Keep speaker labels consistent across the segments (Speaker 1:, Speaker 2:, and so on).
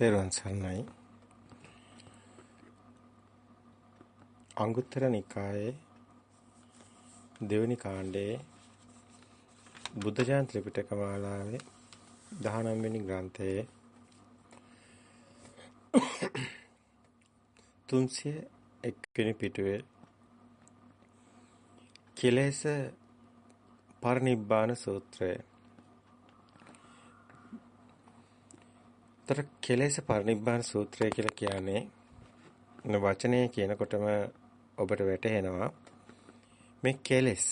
Speaker 1: තෙරුවන් සරණයි. අංගුත්තර නිකායේ දෙවෙනි කාණ්ඩයේ බුද්ධ ජයන්ති ත්‍රිපිටක මාලාවේ 19 වෙනි ග්‍රන්ථයේ 301 වෙනි පිටුවේ කෙලෙස පරිනිබ්බාන සූත්‍රය තර කෙලෙස පරිනිබ්බාන සූත්‍රය කියලා කියන්නේ වචනේ කියනකොටම ඔබට වැටහෙනවා. මේ කෙලෙස්.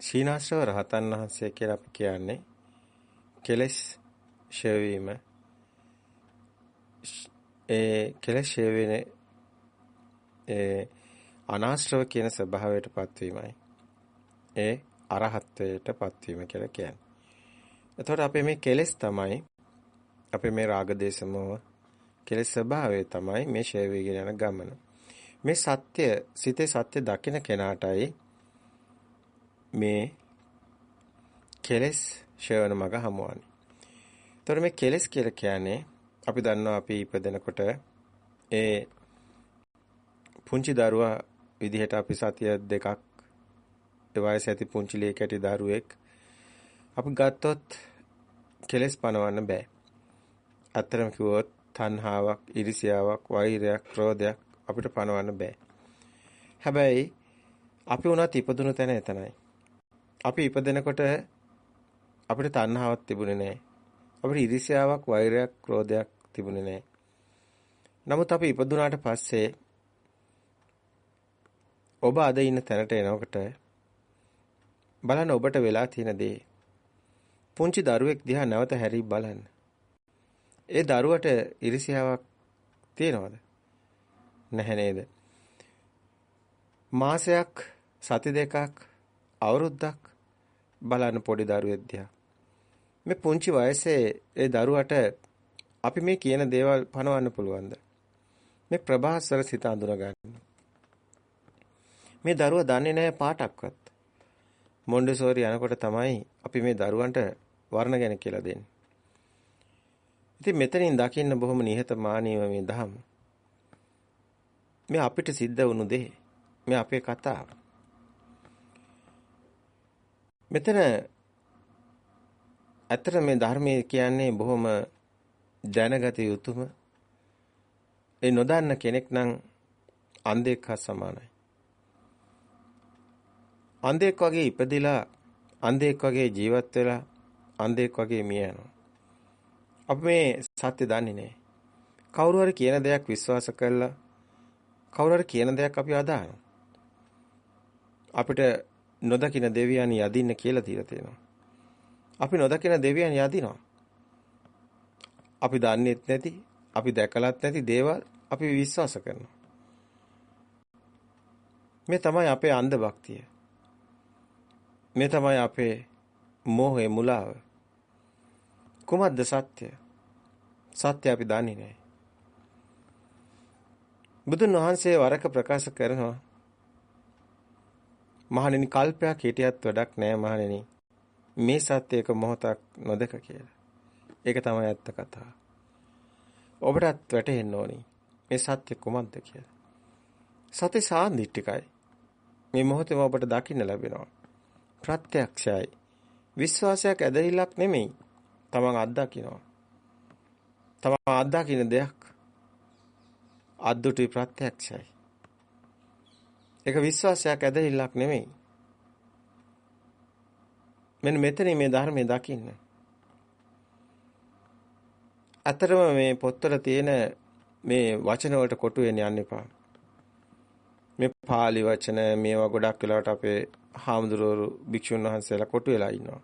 Speaker 1: සීනාශ්‍රව රහතන් වහන්සේ කියලා අපි කියන්නේ කෙලෙස් ෂේවීම ඒ කෙලෙස් ෂේවීනේ ඒ අනාශ්‍රව කියන ස්වභාවයට පත්වීමයි. ඒ අරහත්ත්වයට පත්වීම කියලා කියන්නේ. එතකොට අපේ මේ කෙලෙස් තමයි අපේ මේ රාග දේශ මොහ කෙලෙස් ස්වභාවය තමයි මේ ෂය වේගෙන යන ගමන. මේ සත්‍ය සිතේ සත්‍ය දකින කෙනාටයි මේ කෙලෙස් ෂයවන මග හමුවන්නේ. එතකොට මේ කෙලෙස් කියලා කියන්නේ අපි දන්නවා අපි ඉපදෙනකොට ඒ පුංචි දරුවා විදිහට අපි සතිය දෙකක් ඒ වයස ඇති පුංචි ලේ කැටි දරුවෙක් අපි ගත්තොත් කෙලස් පනවන්න බෑ. අත්‍තරම කිව්වොත් තණ්හාවක්, ඉරිසියාවක්, වෛරයක්, ක්‍රෝධයක් අපිට පනවන්න බෑ. හැබැයි අපි උනත් ඉපදුණු තැන එතනයි. අපි ඉපදෙනකොට අපිට තණ්හාවක් තිබුණේ නෑ. අපිට ඉරිසියාවක්, වෛරයක්, ක්‍රෝධයක් තිබුණේ නෑ. නමුත් අපි ඉපදුනාට පස්සේ ඔබ අද ඉන්න තැනට එනකොට බලන්න ඔබට වෙලා තියෙන දේ පුංචි දරුවෙක් දිහා නැවත හැරී බලන්න. ඒ දරුවට ඉරිසියාවක් තියනවද? නැහැ නේද? මාසයක් සති දෙකක් අවුරුද්දක් බලන්න පොඩි දරුවෙක් දිහා. මේ පුංචි වයසේ ඒ දරුවට අපි මේ කියන දේවල් පනවන්න පුළුවන්ද? මේ ප්‍රභාස්වර සිත අඳුන ගන්න. මේ දරුවා දන්නේ නැහැ පාටක්වත්. මොන්ඩෙසෝරි යනකොට තමයි අපි මේ දරුවන්ට වර්ණ ගැන කියලා දෙන්නේ. ඉතින් මෙතනින් දකින්න බොහොම නිහතමානීව මේ දහම. මේ අපිට සිද්ධ වුණු දේ. මේ අපේ කතාව. මෙතන ඇත්තට මේ ධර්මයේ කියන්නේ බොහොම දැනගත යුතුම ඒ නොදන්න කෙනෙක් නම් අන්ධෙක් හා සමානයි. අන්ධෙක් වගේ ඉපදිලා අන්ධෙක් වගේ ජීවත් වෙලා අන්ධෙක් වගේ මිය යනවා. අපි මේ සත්‍ය දන්නේ නැහැ. කවුරු හරි කියන දෙයක් විශ්වාස කළා කවුරු හරි කියන දෙයක් අපි අදහනවා. අපිට නොදකින දෙවියන් යදින්න කියලා තියලා තියෙනවා. අපි නොදකින දෙවියන් යදිනවා. අපි දන්නේත් නැති, අපි දැකලත් නැති දේවල් අපි විශ්වාස කරනවා. මේ තමයි අපේ අන්ධ භක්තිය. මේ තමයි අපේ මෝහේ මුලාව. කුමක්ද සත්‍ය? සත්‍ය අපි දන්නේ නැහැ. බුදුන් වහන්සේ වරක ප්‍රකාශ කරනවා මහණෙනි කල්පයක් හිටියත් වැඩක් නැහැ මහණෙනි. මේ සත්‍යයක මොහොතක් නොදක කියලා. ඒක තමයි ඇත්ත කතාව. ඔබටත් වැටහෙන්න ඕනි මේ සත්‍ය කුමක්ද කියලා. සත්‍ය සාන්දිටිකයි. මේ මොහොතේම ඔබට දකින්න ලැබෙනවා. ප්‍රත්‍යක්ෂයි. විශ්වාසයක් ඇදහිල්ලක් නෙමෙයි. තමන් අත්දකිනවා. තමන් අත්දකින්න දෙයක් අද්දුටි ප්‍රත්‍යක්ෂයි. ඒක විශ්වාසයක් ඇදහිල්ලක් නෙමෙයි. මෙන්න මෙතන මේ ධර්මයේ දකින්න. අතරම මේ පොත්වල තියෙන මේ වචන වලට කොටු වෙන්න යන්න එපා. මේ pāli වචන මේවා ගොඩක් වෙලාවට අපේ හාමුදුරුවෝ භික්ෂුන් වහන්සේලා කොටු වෙලා ඉන්නවා.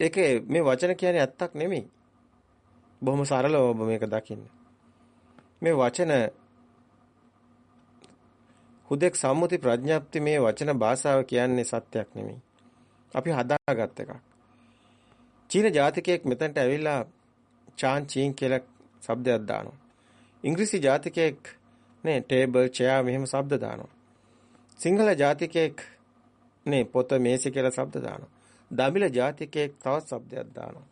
Speaker 1: ඒක මේ වචන කියන්නේ ඇත්තක් නෙමෙයි. බොහොම සරලව ඔබ මේක දකින්න. මේ වචන හුදෙක් සම්මුති ප්‍රඥාප්ති මේ වචන භාෂාව කියන්නේ සත්‍යක් නෙමෙයි. අපි හදාගත් එකක්. චීන ජාතිකයෙක් මෙතනට ඇවිල්ලා චාන් චීන් කියලා શબ્දයක් දානවා. ඉංග්‍රීසි ජාතිකයෙක් නේ ටේබල් චෙයා මෙහෙම શબ્ද දානවා. සිංහල ජාතිකයෙක් නේ පොත මේසෙ කියලා શબ્ද දානවා. දමිළ ජාතිකයෙක් තවත් શબ્දයක් දානවා.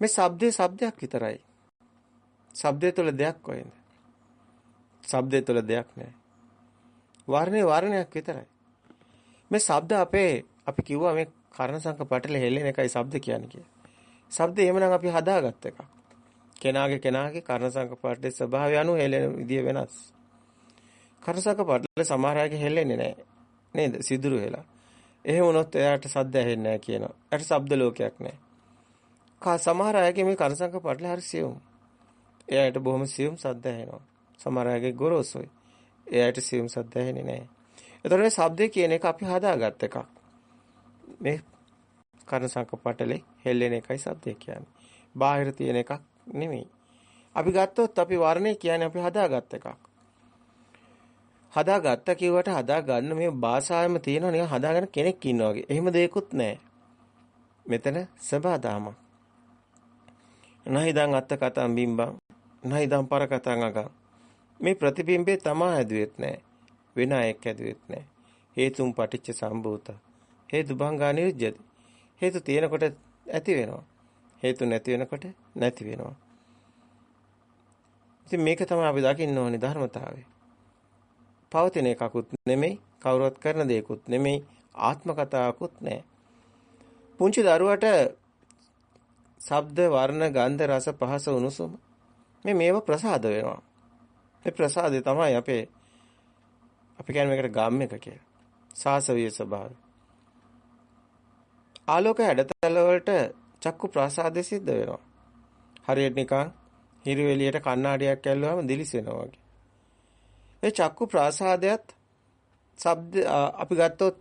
Speaker 1: මේ ශබ්දේ ශබ්දයක් විතරයි. ශබ්දය තුළ දෙයක් කොහෙන්ද? ශබ්දය තුළ දෙයක් නැහැ. වර්ණේ වර්ණයක් විතරයි. මේ ශබ්ද අපේ අපි කිව්වා මේ කර්ණ සංක පටල හෙල්ලෙන එකයි ශබ්ද කියන්නේ කියලා. ශබ්ද එහෙමනම් අපි හදාගත්ත එකක්. කෙනාගේ කෙනාගේ කර්ණ සංක පටලේ ස්වභාවය අනුව හෙල්ලෙන විදිය වෙනස්. කර්ණ සංක පටල සමහර අයගේ හෙල්ලෙන්නේ නැහැ. නේද? සිදුරු වෙලා. එහෙම වුණොත් එයාට ශබ්ද ඇහෙන්නේ නැහැ කියනවා. එයාට ශබ්ද ලෝකයක් නැහැ. කා සමහර අයගේ මේ කර්ණ සංක පටල හරි සියුම්. එයාට බොහොම සියුම් ශබ්ද ඇහෙනවා. සමහර අයගේ ගොරෝසුයි. එයාට සියුම් ශබ්ද ඇහෙන්නේ නැහැ. එතකොට මේ ශබ්දේ කියන එක අපි හදාගත් එකක්. මේ කර්ණ සංකපටලේ හෙල්ලෙන එකයි ශබ්දය කියන්නේ. බාහිර තියෙන එකක් නෙමෙයි. අපි ගත්තොත් අපි වර්ණේ කියන්නේ අපි හදාගත් එකක්. හදාගත්ත කිව්වට හදාගන්න මේ භාෂාවෙම තියෙනවා නිකන් හදාගන්න කෙනෙක් ඉන්නවා වගේ. එහෙම දෙයක්වත් නැහැ. මෙතන සබාදාමක්. නහිදං අත්ත කතං බිම්බං නහිදං පර කතං අගං මේ ප්‍රතිබිම්බේ තමා හැදුවෙත් නැහැ. වෙන අයෙක් හැදුවෙත් නැහැ. හේතුම් පටිච්ච සම්භූත. හේතු භංගා නිරුජ්ජති. හේතු තියෙනකොට ඇති වෙනවා. හේතු නැති වෙනකොට නැති වෙනවා. ඉතින් මේක තමයි අපි දකින්න ඕනේ ධර්මතාවය. පවතින එකකුත් නෙමෙයි, කවුරුවත් කරන දෙයක්කුත් නෙමෙයි, ආත්ම කතාවකුත් නැහැ. පුංචි දරුවට ශබ්ද, වර්ණ, ගන්ධ, රස, පහස, උණුසුම මේ මේව ප්‍රසාද වෙනවා. මේ ප්‍රසාදේ තමයි අපේ අපි කියන්නේ මේකට ගම් එක කියලා. සාසවීය ස්වභාවය. ආලෝක හැඩතල වලට චක්කු ප්‍රසාදේ සිද්ධ වෙනවා. හරියට නිකන් හිරු එළියට කණ්ණාඩියක් ඇල්ලුවම දිලිසෙනවා වගේ. ඒ චක්කු ප්‍රසාදයට ශබ්ද අපි ගත්තොත්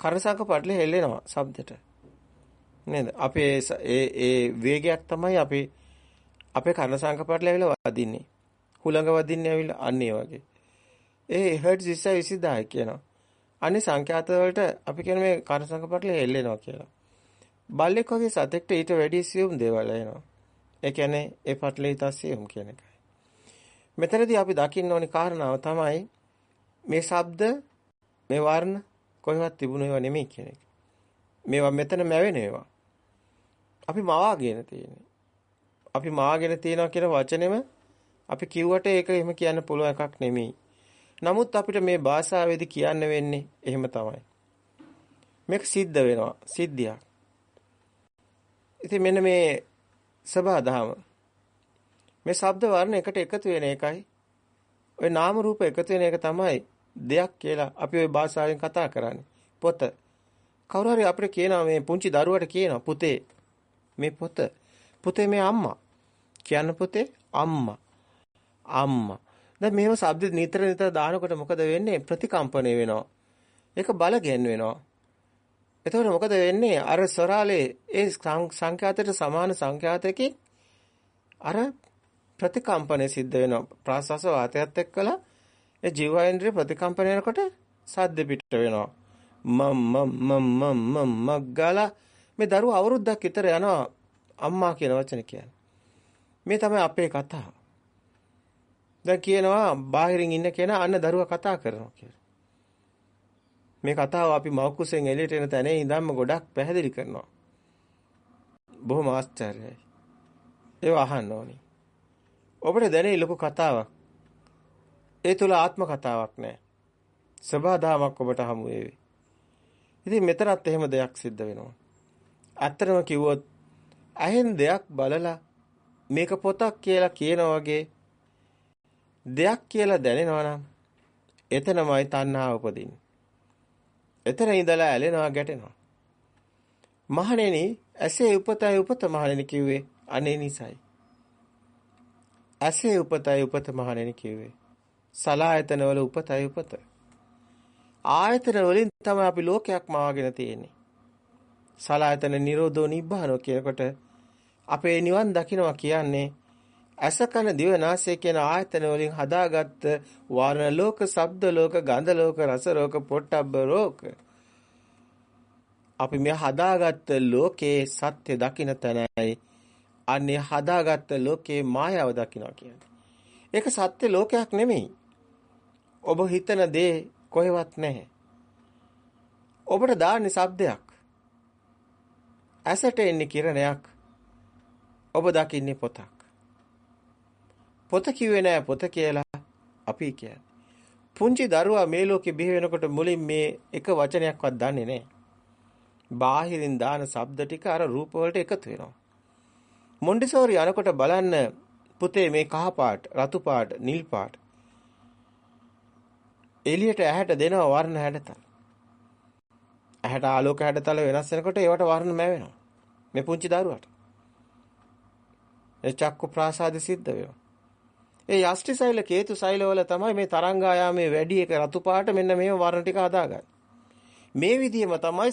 Speaker 1: කර්ණසංක පටලෙ හෙල්ලෙනවා ශබ්දෙට. නේද? අපේ ඒ ඒ වේගයක් තමයි අපි අපේ කර්ණසංක පටලෙ ඇවිල්ලා වදින්නේ. හුළඟ වදින්නේ ඇවිල්ලා අන්න ඒ වගේ. ඒ හර්ට්ස් 20 20000 කියනවා. අනේ සංඛ්‍යාත වලට අපි කියන මේ කර්ණසංක පටලෙ හෙල්ලෙනවා කියලා. බල්ලෙක් වගේ සතෙක්ට ඊට වැඩි සියුම් දේවල් එනවා. ඒ කියන්නේ ඒ පටලෙ ඉතසියුම් කියන එකයි. මෙතනදී අපි දකින්න ඕනි කාරණාව තමයි මේ ශබ්ද මේ වර්ණ කොහෙවත් තිබුණ ඒවා නෙමෙයි කියන එක. මේවා මෙතන මැවෙන ඒවා. අපි මවාගෙන තියෙන්නේ. අපි මවාගෙන තියනවා කියන වචනේම අපි කිව්වට ඒක එහෙම කියන්න පුළුවන් එකක් නෙමෙයි. නමුත් අපිට මේ භාෂාවේදී කියන්න වෙන්නේ එහෙම තමයි. මේක සිද්ධ වෙනවා සිද්ධියක්. ඉතින් මෙන්න මේ සබහා දහම මේ ශබ්ද වර්ණ එකට එකතු වෙන එකයි ওই නාම රූප එකතු වෙන එක තමයි දෙයක් කියලා අපි ওই භාෂාවෙන් කතා කරන්නේ පොත කවුරු හරි අපිට කියනවා මේ පුංචි දරුවට කියනවා පුතේ මේ පොත පුතේ මේ අම්මා කියන්න පුතේ අම්මා අම්මා දැන් මේව ශබ්ද නිතර නිතර දානකොට මොකද වෙන්නේ ප්‍රතිකම්පණය වෙනවා ඒක බල ගැන්වෙනවා එතකොට මොකද වෙන්නේ අර ස්වරාලේ ඒ සංඛ්‍යාතයට සමාන සංඛ්‍යාතයකින් අර ප්‍රතිකම්පනය සිද්ධ වෙනවා. ප්‍රාශ්වාස වාතයත් එක්කලා ඒ ජීවේන්ද්‍රිය ප්‍රතිකම්පන වෙනකොට සද්ද පිට වෙනවා. මම් මම් මම් මම් මම් මග්ගලා මේ දරුවා අවුරුද්දක් විතර යනවා අම්මා කියන වචනේ කියන්නේ. මේ තමයි අපේ කතාව. දැන් කියනවා බාහිරින් ඉන්න කෙනා අන්න දරුවා කතා කරනවා කියලා. මේ කතාව අපි මෞකුසෙන් එළියට එන තැනේ ඉඳන්ම ගොඩක් පැහැදිලි කරනවා. බොහොම ආශ්චර්යයි. ඒව අහන්න ඕනේ. ඔබට දැනෙයි ලොකු කතාවක්. ඒ තුල ආත්ම කතාවක් නෑ. සබාදාමක් ඔබට හමු වේවි. ඉතින් මෙතනත් එහෙම දෙයක් සිද්ධ වෙනවා. ඇත්තටම කිව්වොත් ඇහෙන් දෙයක් බලලා මේක පොතක් කියලා කියනා වගේ දෙයක් කියලා දැනෙනවා නම් එතනමයි තණ්හාව උපදින්නේ. එතන ඉඳලා ඇලෙනවා ගැටෙනවා. මහණෙනි ඇසේ උපතයි උපත මහණෙනි කිව්වේ අනේ නිසයි. ඇසේ උපතයි උපත මහණෙනි කිව්වේ. සලායතන වල උපතයි උපත. ආයතන වලින් තමයි අපි ලෝකයක් මාගෙන තියෙන්නේ. සලායතන නිරෝධෝ නිබ්බානෝ කියනකොට අපේ නිවන් දකින්නවා කියන්නේ ඇස කන දිව නාසය කියන ආයතන වලින් හදාගත්ත වර්ණ ලෝක, ශබ්ද ලෝක, ගන්ධ ලෝක, රස ලෝක, පොට්ටබ්බ ලෝක. අපි මේ හදාගත්ත ලෝකේ සත්‍ය දකින්න තැනයි අන්නේ හදාගත්ත ලෝකේ මායාව දකින්නවා කියන්නේ. ඒක සත්‍ය ලෝකයක් නෙමෙයි. ඔබ හිතන දේ කොහෙවත් නැහැ. ඔබට දාන්නේ ශබ්දයක්. ඇසට එන්නේ කිරණයක්. ඔබ දකින්නේ පොතක්. පොත කිව්වේ නෑ පොත කියලා අපි කියන්නේ. පුංචි දරුවා මේ ලෝකේ බිහි වෙනකොට මුලින් මේ එක වචනයක්වත් දන්නේ නෑ. බාහිරින් දාන ශබ්ද ටික අර රූප වලට එකතු වෙනවා. මොන්ඩිසෝරි යනකොට බලන්න පුතේ මේ කහ පාට, රතු පාට, නිල් පාට. එළියට ඇහැට දෙනවා වර්ණ හැඩතල. ඇහැට ආලෝක හැඩතල වෙනස් වෙනකොට ඒවට වර්ණ මැවෙනවා. මේ පුංචි දරුවට. ඒ චක්කු ප්‍රාසාද සිද්ධ වෙනවා. ඒ යෂ්ටි සෛල කේතු සෛල වල තමයි මේ තරංගායාමේ වැඩි එක රතු පාට මෙන්න මේ වර්ණ ටික හදාගන්නේ. මේ විදිහම තමයි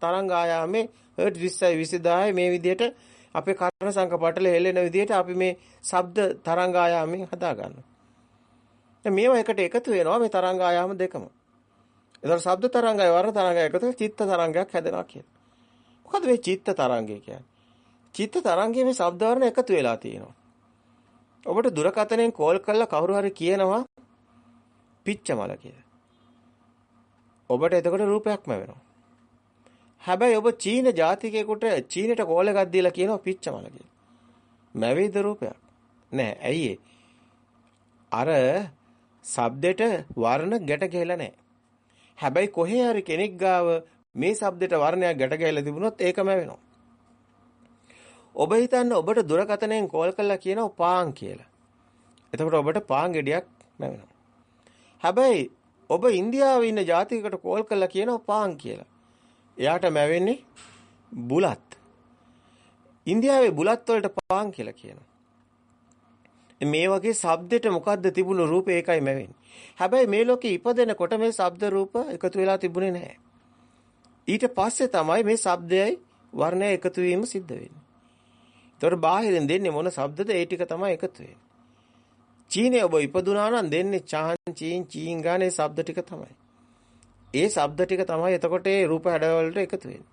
Speaker 1: තරංගායාමේ හර්ට් 20යි 20000 මේ විදිහට අපේ කර්ණ සංක පටල හෙලෙන විදිහට අපි මේ ශබ්ද තරංගායාමෙන් හදාගන්නවා. දැන් මේවා එකට එකතු වෙනවා මේ තරංගායාම දෙකම. එතකොට ශබ්ද තරංගය වර්ණ තරංගය එකතු චිත්ත තරංගයක් හැදෙනවා කියන්නේ. මොකද මේ චිත්ත තරංගය කියන්නේ? චිත්ත තරංගයේ මේ ශබ්ද වර්ණ එකතු වෙලා තියෙනවා. ඔබට දුරකථනයෙන් කෝල් කරලා කවුරු හරි කියනවා පිච්චමල කියලා. ඔබට එතකොට රූපයක්ම වෙනවා. හැබැයි ඔබ චීන ජාතිකයෙකුට චීනට කෝල් එකක් දීලා කියනවා පිච්චමල කියලා. මැවේද රූපයක්? නෑ. ඇයි අර ශබ්දෙට වර්ණ ගැට ගැහිලා නැහැ. හැබැයි කොහේ හරි කෙනෙක් ගාව මේ ශබ්දෙට වර්ණයක් ගැට ගැහිලා තිබුණොත් ඒකම වෙනවා. ඔබ හිතන්න ඔබට දුරකථනයෙන් කෝල් කරලා කියනවා පාන් කියලා. එතකොට ඔබට පාන් ගෙඩියක් නැවෙනවා. හැබැයි ඔබ ඉන්දියාවේ ඉන්න ජාතිකයකට කෝල් කරලා කියනවා පාන් කියලා. එයාට මැවෙන්නේ බුලත්. ඉන්දියාවේ බුලත් වලට පාන් කියලා කියනවා. මේ වගේ ශබ්දෙට මොකද්ද තිබුණු රූපේ ඒකයි මැවෙන්නේ. හැබැයි මේ ලෝකේ ඉපදෙනකොට මේ ශබ්ද රූප එකතු වෙලා තිබුණේ නැහැ. ඊට පස්සේ තමයි මේ ශබ්දයයි වර්ණය එකතු වීම සිද්ධ වෙන්නේ. ඒතකොට බාහිරින් දෙන්නේ මොන ශබ්දද ඒ ටික තමයි එකතු වෙන්නේ. චීනේ ඔබ ඉපදුනා නම් දෙන්නේ චාන් චීන් චීන් ගානේ ශබ්ද ටික තමයි. ඒ ශබ්ද ටික තමයි එතකොට ඒ රූප හැඩවලට එකතු වෙන්නේ.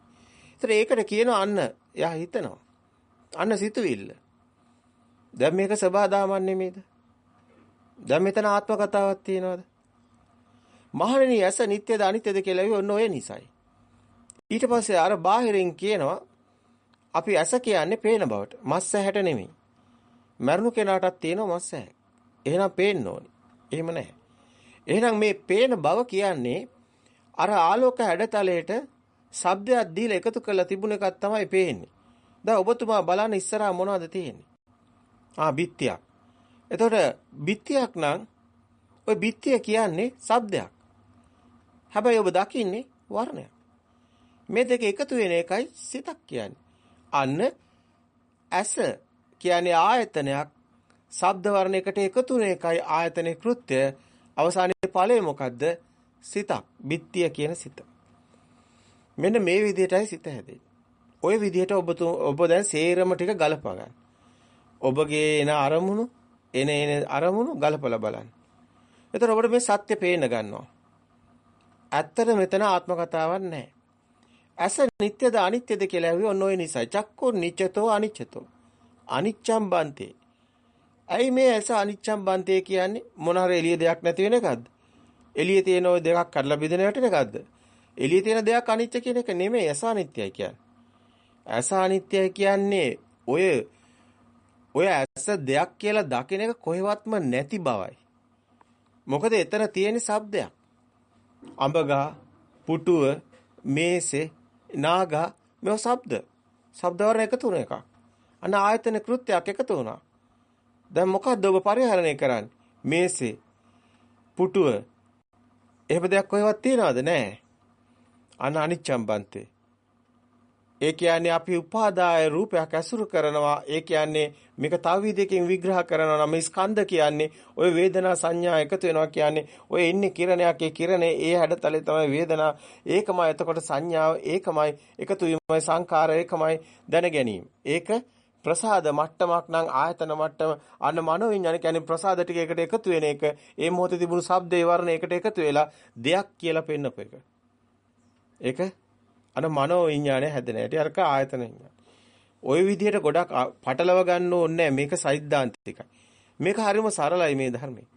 Speaker 1: ඒතර ඒකට කියනවා අන්න එයා හිතනවා. අන්න සිතුවිල්ල. දැන් මේක සබාදාමන් නෙමෙයිද? දැන් මෙතන ආත්ම කතාවක් තියෙනවද? මහණෙනි ඇස නිට්ටයද අනිත්‍යද කියලා ඔන්න ඔය නිසයි. ඊට පස්සේ අර බාහිරින් කියනවා අපි ඇස කියන්නේ පේන බවට. මස් ඇහැට නෙමෙයි. මරණු කෙනාටත් තියෙනවා මස් ඇහැ. එහෙනම් පේන්න ඕනි. එහෙම නැහැ. එහෙනම් මේ පේන බව කියන්නේ අර ආලෝක හැඩතලයට ශබ්දයක් දීලා එකතු කරලා තිබුණ එකක් තමයි පේන්නේ. දැන් ඔබතුමා බලන්න ඉස්සරහා මොනවද තියෙන්නේ? ආ බිත්තියක්. එතකොට බිත්තියක් නම් ওই බිත්තිය කියන්නේ ශබ්දයක්. හැබැයි ඔබ දකින්නේ වර්ණයක්. මේ දෙක එකතු වෙන එකයි සිතක් කියන්නේ. අන්න ඇස කියන්නේ ආයතනයක් ශබ්ද වර්ණයකට එකතු වෙන එකයි ආයතනයේ කෘත්‍ය අවසානයේ ඵලය මොකද්ද? සිතක්. බිත්තිය කියන සිත. මෙන්න මේ විදිහටයි සිත හැදෙන්නේ. ওই විදිහට ඔබ ඔබ දැන් සේරම ටික ගලපා ගන්න. ඔබගේ එන අරමුණු එන එන අරමුණු ගලපලා බලන්න. එතකොට ඔබට මේ සත්‍ය පේන්න ගන්නවා. ඇත්තට මෙතන ආත්ම කතාවක් නැහැ. ඇස නිට්ටයද අනිත්‍යද කියලා ඇහුවේ ඔන්න ඔය නිසා. චක්කු නිච්චතෝ අනිච්චතෝ. අනිච්ඡම් බන්තේ. ඇයි මේ ඇස අනිච්ඡම් බන්තේ කියන්නේ මොන හරි එළිය දෙයක් නැති වෙන එකක්ද? එළියේ තියෙන ওই දෙකක් කඩලා බෙදෙන වැටෙන එකක්ද? එළියේ තියෙන දෙයක් අනිත්‍ය කියන එක නෙමෙයි ඇස අනිත්‍යයි කියන්නේ. ඇස අනිත්‍යයි කියන්නේ ඔය ඔය ඇස දෙයක් කියලා දකින එක කොහෙවත්ම නැති බවයි. මොකද එතන තියෙන ශබ්දයක්. අඹගා, පුටුව, මේසේ, නාගා මේ ශබ්ද. ශබ්ද වර්ණ එකතු වෙන එකක්. අන්න ආයතන කෘත්‍යයක් එකතු වුණා. දැන් මොකද්ද ඔබ පරිහරණය කරන්නේ? මේසේ, පුටුව. එහෙම දෙයක් කොහෙවත් තියනවද? නැහැ. අන්න අනිච්චම් බන්තේ. ඒ කියන්නේ අපි උපාදාය රූපයක් ඇසුරු කරනවා. ඒ කියන්නේ මේක තව විදිහකින් විග්‍රහ කරනවා නම් මේ ස්කන්ධ කියන්නේ ওই වේදනා සංඥා එකතු වෙනවා කියන්නේ ඔය ඉන්නේ කිරණයක් ඒ කිරණේ ඒ හැඩතලේ තමයි වේදනා. ඒකමයි එතකොට සංඥාව ඒකමයි එකතු වීමයි සංකාර ඒකමයි දැන ගැනීම. ඒක ප්‍රසාද මට්ටමක් නම් ආයතන මට්ටම අන්න මනෝවිඤ්ඤාණ කියන්නේ ප්‍රසාද ටික එකට එකතු වෙන එක ඒ මොහොතේ තිබුණු ශබ්දේ වර්ණ එකට එකතු වෙලා දෙයක් කියලා පෙන්නපු එක. ඒක අන්න මනෝවිඤ්ඤාණය හැදෙන හැටි අරක ආයතන විඤ්ඤාණ. ওই විදිහට ගොඩක් පටලව ගන්න ඕනේ මේක සෛද්ධාන්තිකයි. මේක හරිම සරලයි මේ ධර්මයේ.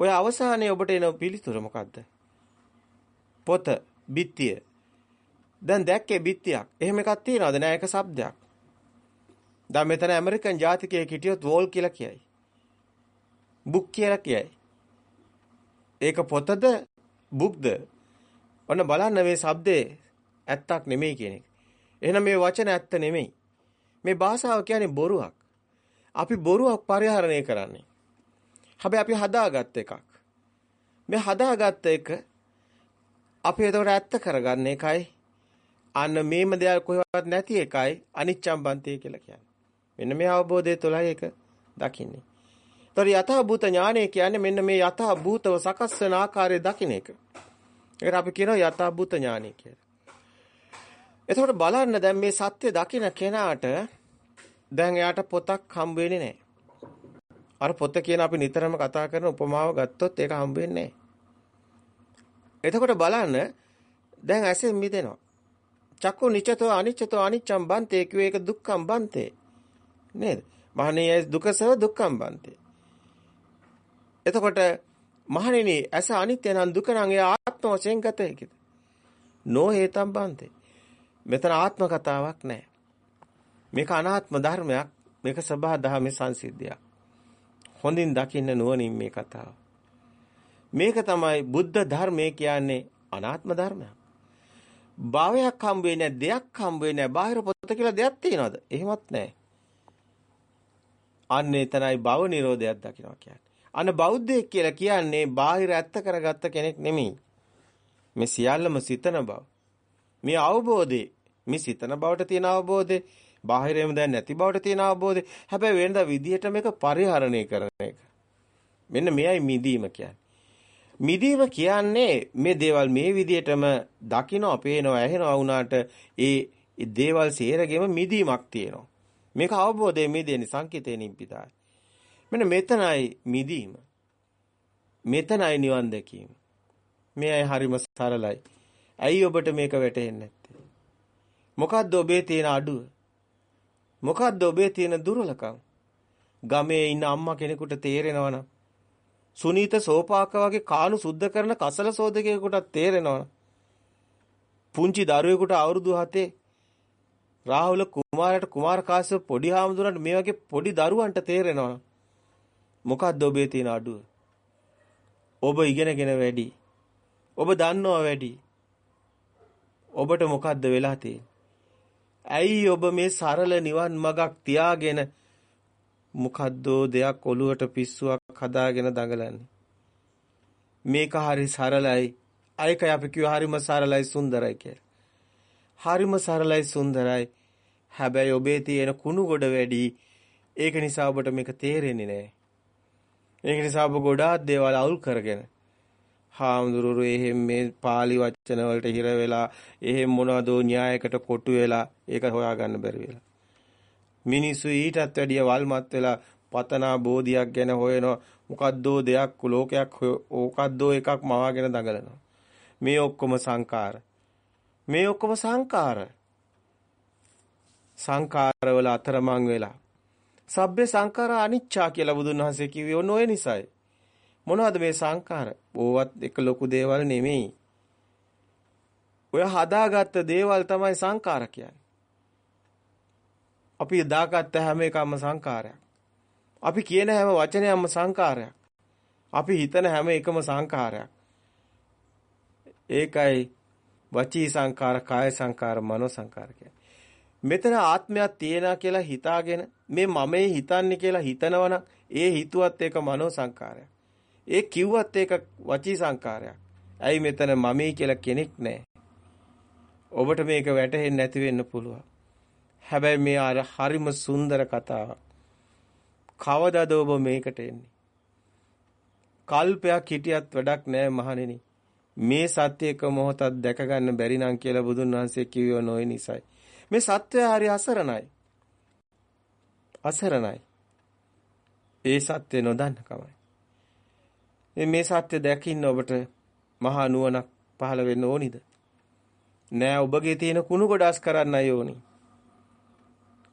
Speaker 1: ඔය අවසානයේ ඔබට එන පිළිතුර මොකද්ද? පොත, බිත්තිය. දැන් දැක්කේ බිත්තියක්. එහෙම එකක් තියනවද? නෑ ඒක શબ્දයක්. දැන් මෙතන ඇමරිකන් ජාතිකයෙක් හිටියොත් වෝල් කියලා කියයි. බුක් කියලා කියයි. ඒක පොතද බුක්ද? ඔන්න බලන්න මේ shabdේ ඇත්තක් නෙමෙයි කියන එක. එහෙනම් මේ වචන ඇත්ත නෙමෙයි. මේ භාෂාව කියන්නේ බොරුවක්. අපි බොරුවක් පරිහරණය කරන්නේ. හැබැයි අපි හදාගත් එකක්. මේ හදාගත්ත එක අපි ඒතකොට ඇත්ත කරගන්න එකයි අන්න මේම දෙයක් කොහෙවත් නැති එකයි අනිච්චම් බන්තේ කියලා කියන්නේ. මෙන්න මේ අවබෝධය තුළයි ඒක දකින්නේ. ඒතර යථා භූත ඥානය කියන්නේ මෙන්න මේ යථා භූතව සකස් වෙන ආකාරය දකින්න එක. ඒකට අපි කියනවා යථා භූත ඥානය කියලා. එතකොට බලන්න දැන් මේ සත්‍ය දකින්න කෙනාට දැන් එයාට පොතක් හම්බ වෙන්නේ නැහැ. අර පොත කියන අපි නිතරම කතා කරන උපමාව ගත්තොත් ඒක හම්බ වෙන්නේ නැහැ. එතකොට බලන්න දැන් ඇසෙන් මිදෙනවා. චක්කු නිච්චතෝ අනිච්චතෝ අනිච්චම් බන්තේ කිව්වේ ඒක දුක්ඛම් බන්තේ. නේද? මහණේ දුකසව දුක්ඛම් බන්තේ. එතකොට මහණෙනි ඇස අනිත්‍ය නම් දුක නම් ඒ ආත්ම වශයෙන් ගත හැකිද? නෝ හේතම් බන්තේ. මෙතන ආත්ම කතාවක් නැහැ. මේක අනාත්ම ධර්මයක්. මේක සබහා දහමේ සංසිද්ධියක්. හොඳින් දකින්න නුවණින් මේ කතාව. මේක තමයි බුද්ධ ධර්මය කියන්නේ අනාත්ම ධර්මයක්. භාවයක් හම්බ වෙන්නේ දෙයක් හම්බ වෙන්නේ බාහිර පොත කියලා දෙයක් තියනවද? එහෙමත් නැහැ. අන්න එතනයි භව නිරෝධයක් දකින්නවා කියන්නේ. අන්න බෞද්ධයෙක් කියලා කියන්නේ බාහිර ඇත්ත කරගත්ත කෙනෙක් නෙමෙයි. මේ සියල්ලම සිතන බව. මේ අවබෝධේ මේ සිතන බවට තියෙන අවබෝධේ බාහිරෙම දැන් නැති බවට තියෙන අවබෝධය. හැබැයි වෙනදා විදියට මේක පරිහරණය කරන එක. මෙන්න මෙයයි මිදීම කියන්නේ. මිදීම කියන්නේ මේ දේවල් මේ විදියටම දකිනවා, පේනවා, ඇහෙනවා වුණාට ඒ දේවල් සියරගෙම මිදීමක් තියෙනවා. මේක අවබෝධයේ මිදෙන්නේ සංකිතේ නිබ්බිදායි. මෙන්න මෙතනයි මිදීම. මෙතනයි නිවන් දැකීම. මේයි හරිම සරලයි. ඇයි ඔබට මේක වැටහෙන්නේ නැත්තේ? මොකද්ද ඔබේ තියෙන අඩුව? මොකද්ද ඔබේ තියෙන දුර්වලකම්? ගමේ ඉන්න අම්මා කෙනෙකුට තේරෙනවනම් සුනීත සෝපාක වගේ කාණු සුද්ධ කරන කසල සෝදකයෙකුට තේරෙනවනම් පුංචි දරුවෙකුට අවුරුදු 7 රාහුල කුමාරයාට කුමාර කාශ්‍යප පොඩි හාමුදුරන්ට මේ වගේ පොඩි දරුවන්ට තේරෙනවනම් මොකද්ද ඔබේ තියෙන අඩුව? ඔබ ඉගෙනගෙන වැඩි. ඔබ දන්නවා වැඩි. ඔබට මොකද්ද වෙලා තියෙන්නේ? ඇයි ඔබ මේ සරල නිවන් මගක් තියාගෙන මොකද්දෝ දෙයක් ඔලුවට පිස්සුවක් හදාගෙන දඟලන්නේ? මේක හරි සරලයි. අයකයි අපි කිව්ව හරිම සරලයි සුන්දරයි කියලා. හරිම සරලයි සුන්දරයි. හැබැයි ඔබේ තියෙන කුණු ගොඩ වැඩි. ඒක නිසා ඔබට මේක තේරෙන්නේ නැහැ. ඒක නිසා ඔබ ගොඩාක් දේවල් අවුල් කරගෙන හාමුදුරුවෝ එහෙම මේ pāli වචන වලට හිර වෙලා එහෙම මොනවදෝ න්‍යායකට කොටු වෙලා ඒක හොයාගන්න බැරි වෙලා මිනිස්සු ඊටත් වැඩිය වල්මත් වෙලා පතනා බෝධියක් ගැන හොයනවා මොකද්දෝ දෙයක් ලෝකයක් ඕකද්දෝ එකක් මවාගෙන දඟලනවා මේ ඔක්කොම සංකාර මේ ඔක්කොම සංකාර සංකාරවල අතරමං වෙලා සබ්බේ සංඛාරා අනිච්චා කියලා බුදුන් වහන්සේ කිව්වේ ඔන්න ඔය නිසායි. මොනවද මේ සංඛාර? ඕවත් එක ලොකු දේවල් නෙමෙයි. ඔය හදාගත්ත දේවල් තමයි සංඛාර කියන්නේ. අපි දාගත්ත හැම එකම සංඛාරයක්. අපි කියන හැම වචනයක්ම සංඛාරයක්. අපි හිතන හැම එකම සංඛාරයක්. ඒකයි වචී සංඛාර, කාය සංඛාර, මනෝ සංඛාර කියන්නේ. මෙතන ආත්මයක් තියෙනවා කියලා හිතාගෙන මේ මමේ හිතන්නේ කියලා හිතනවනම් ඒ හිතුවත් ඒක මනෝ සංකාරයක්. ඒ කිව්වත් ඒක වචී සංකාරයක්. ඇයි මෙතන මමේ කියලා කෙනෙක් නැහැ. ඔබට මේක වැටහෙන්නේ නැති වෙන්න පුළුවන්. හැබැයි මේ අර හරිම සුන්දර කතාවක්. කවදාද ඔබ මේකට එන්නේ? කල්පයක් හිටියත් වැඩක් නැහැ මහණෙනි. මේ සත්‍ය එක මොහොතක් දැක ගන්න බැරි නම් කියලා බුදුන් වහන්සේ කිව්ව නොයි නිසයි. මේ සත්වය හරි අසරණයි. අසරණයි. ඒ සත්‍ය නොදන්න කමයි. මේ සත්‍ය දැකින්න ඔබට මහා නුවණක් පහළ වෙන්න ඕනිද? නෑ ඔබගේ තියෙන කුණු ගොඩස් කරන්නයි ඕනි.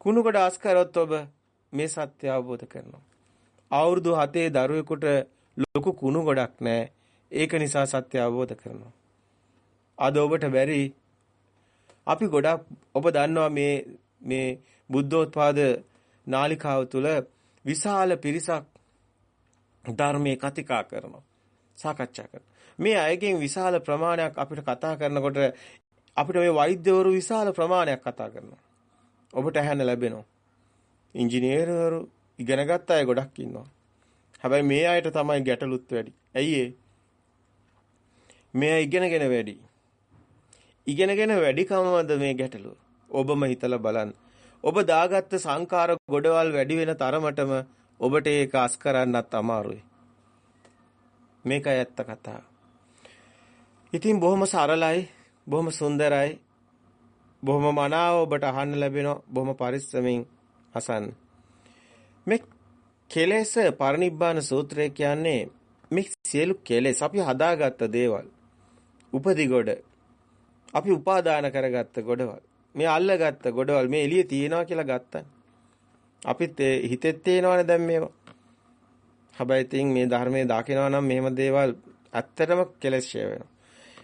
Speaker 1: කුණු ගොඩස් කරොත් ඔබ මේ සත්‍ය අවබෝධ කරනවා. අවුරුදු 7 දරුවෙකුට ලොකු කුණු ගොඩක් නෑ. ඒක නිසා සත්‍ය අවබෝධ කරනවා. අද ඔබට බැරි අපි ගොඩක් ඔබ දන්නවා මේ මේ බුද්ධෝත්පාද නාලිකාව තුල විශාල පිරිසක් ධර්මයේ කතිකා කරනවා. සාකච්ඡා කරනවා. මේ අයගෙන් විශාල ප්‍රමාණයක් අපිට කතා කරනකොට අපිට මේ වෛද්‍යවරු විශාල ප්‍රමාණයක් කතා කරනවා. ඔබට ඇහෙන්න ලැබෙනවා. ඉංජිනේරවරු ඉගෙනගත් අය ගොඩක් ඉන්නවා. හැබැයි මේ අයට තමයි ගැටලුත් වැඩි. ඇයි ඒ? මේ ඉගෙනගෙන වැඩි. ඉගෙනගෙන වැඩිකමද මේ ගැටලුව? ඔබම හිතලා බලන්න. ඔබ දාගත්ත සංකාර ගොඩවල් වැඩි වෙන තරමටම ඔබට ඒක අස් කරන්නත් අමාරුයි. මේකයි ඇත්ත කතාව. ඉතින් බොහොම සරලයි, බොහොම සුන්දරයි. බොහොම මනාව ඔබට අහන්න ලැබෙනවා. බොහොම පරිස්සමින් අසන්න. මේ කෙලෙස පරිනිබ්බාන සූත්‍රය කියන්නේ මේ සියලු කෙලෙස් අපි හදාගත්ත දේවල්. උපදිගොඩ අපි උපාදාන කරගත්ත ගොඩවල්. මේ අල්ලගත්ත ගොඩවල් මේ එළිය තියෙනවා කියලා ගත්තා. අපිත් හිතෙත් තේනවනේ දැන් මේවා. හැබැයි තින් මේ ධර්මයේ දකිනවා නම් මෙහෙම දේවල් ඇත්තටම කෙලෙස් ෂය වෙනවා.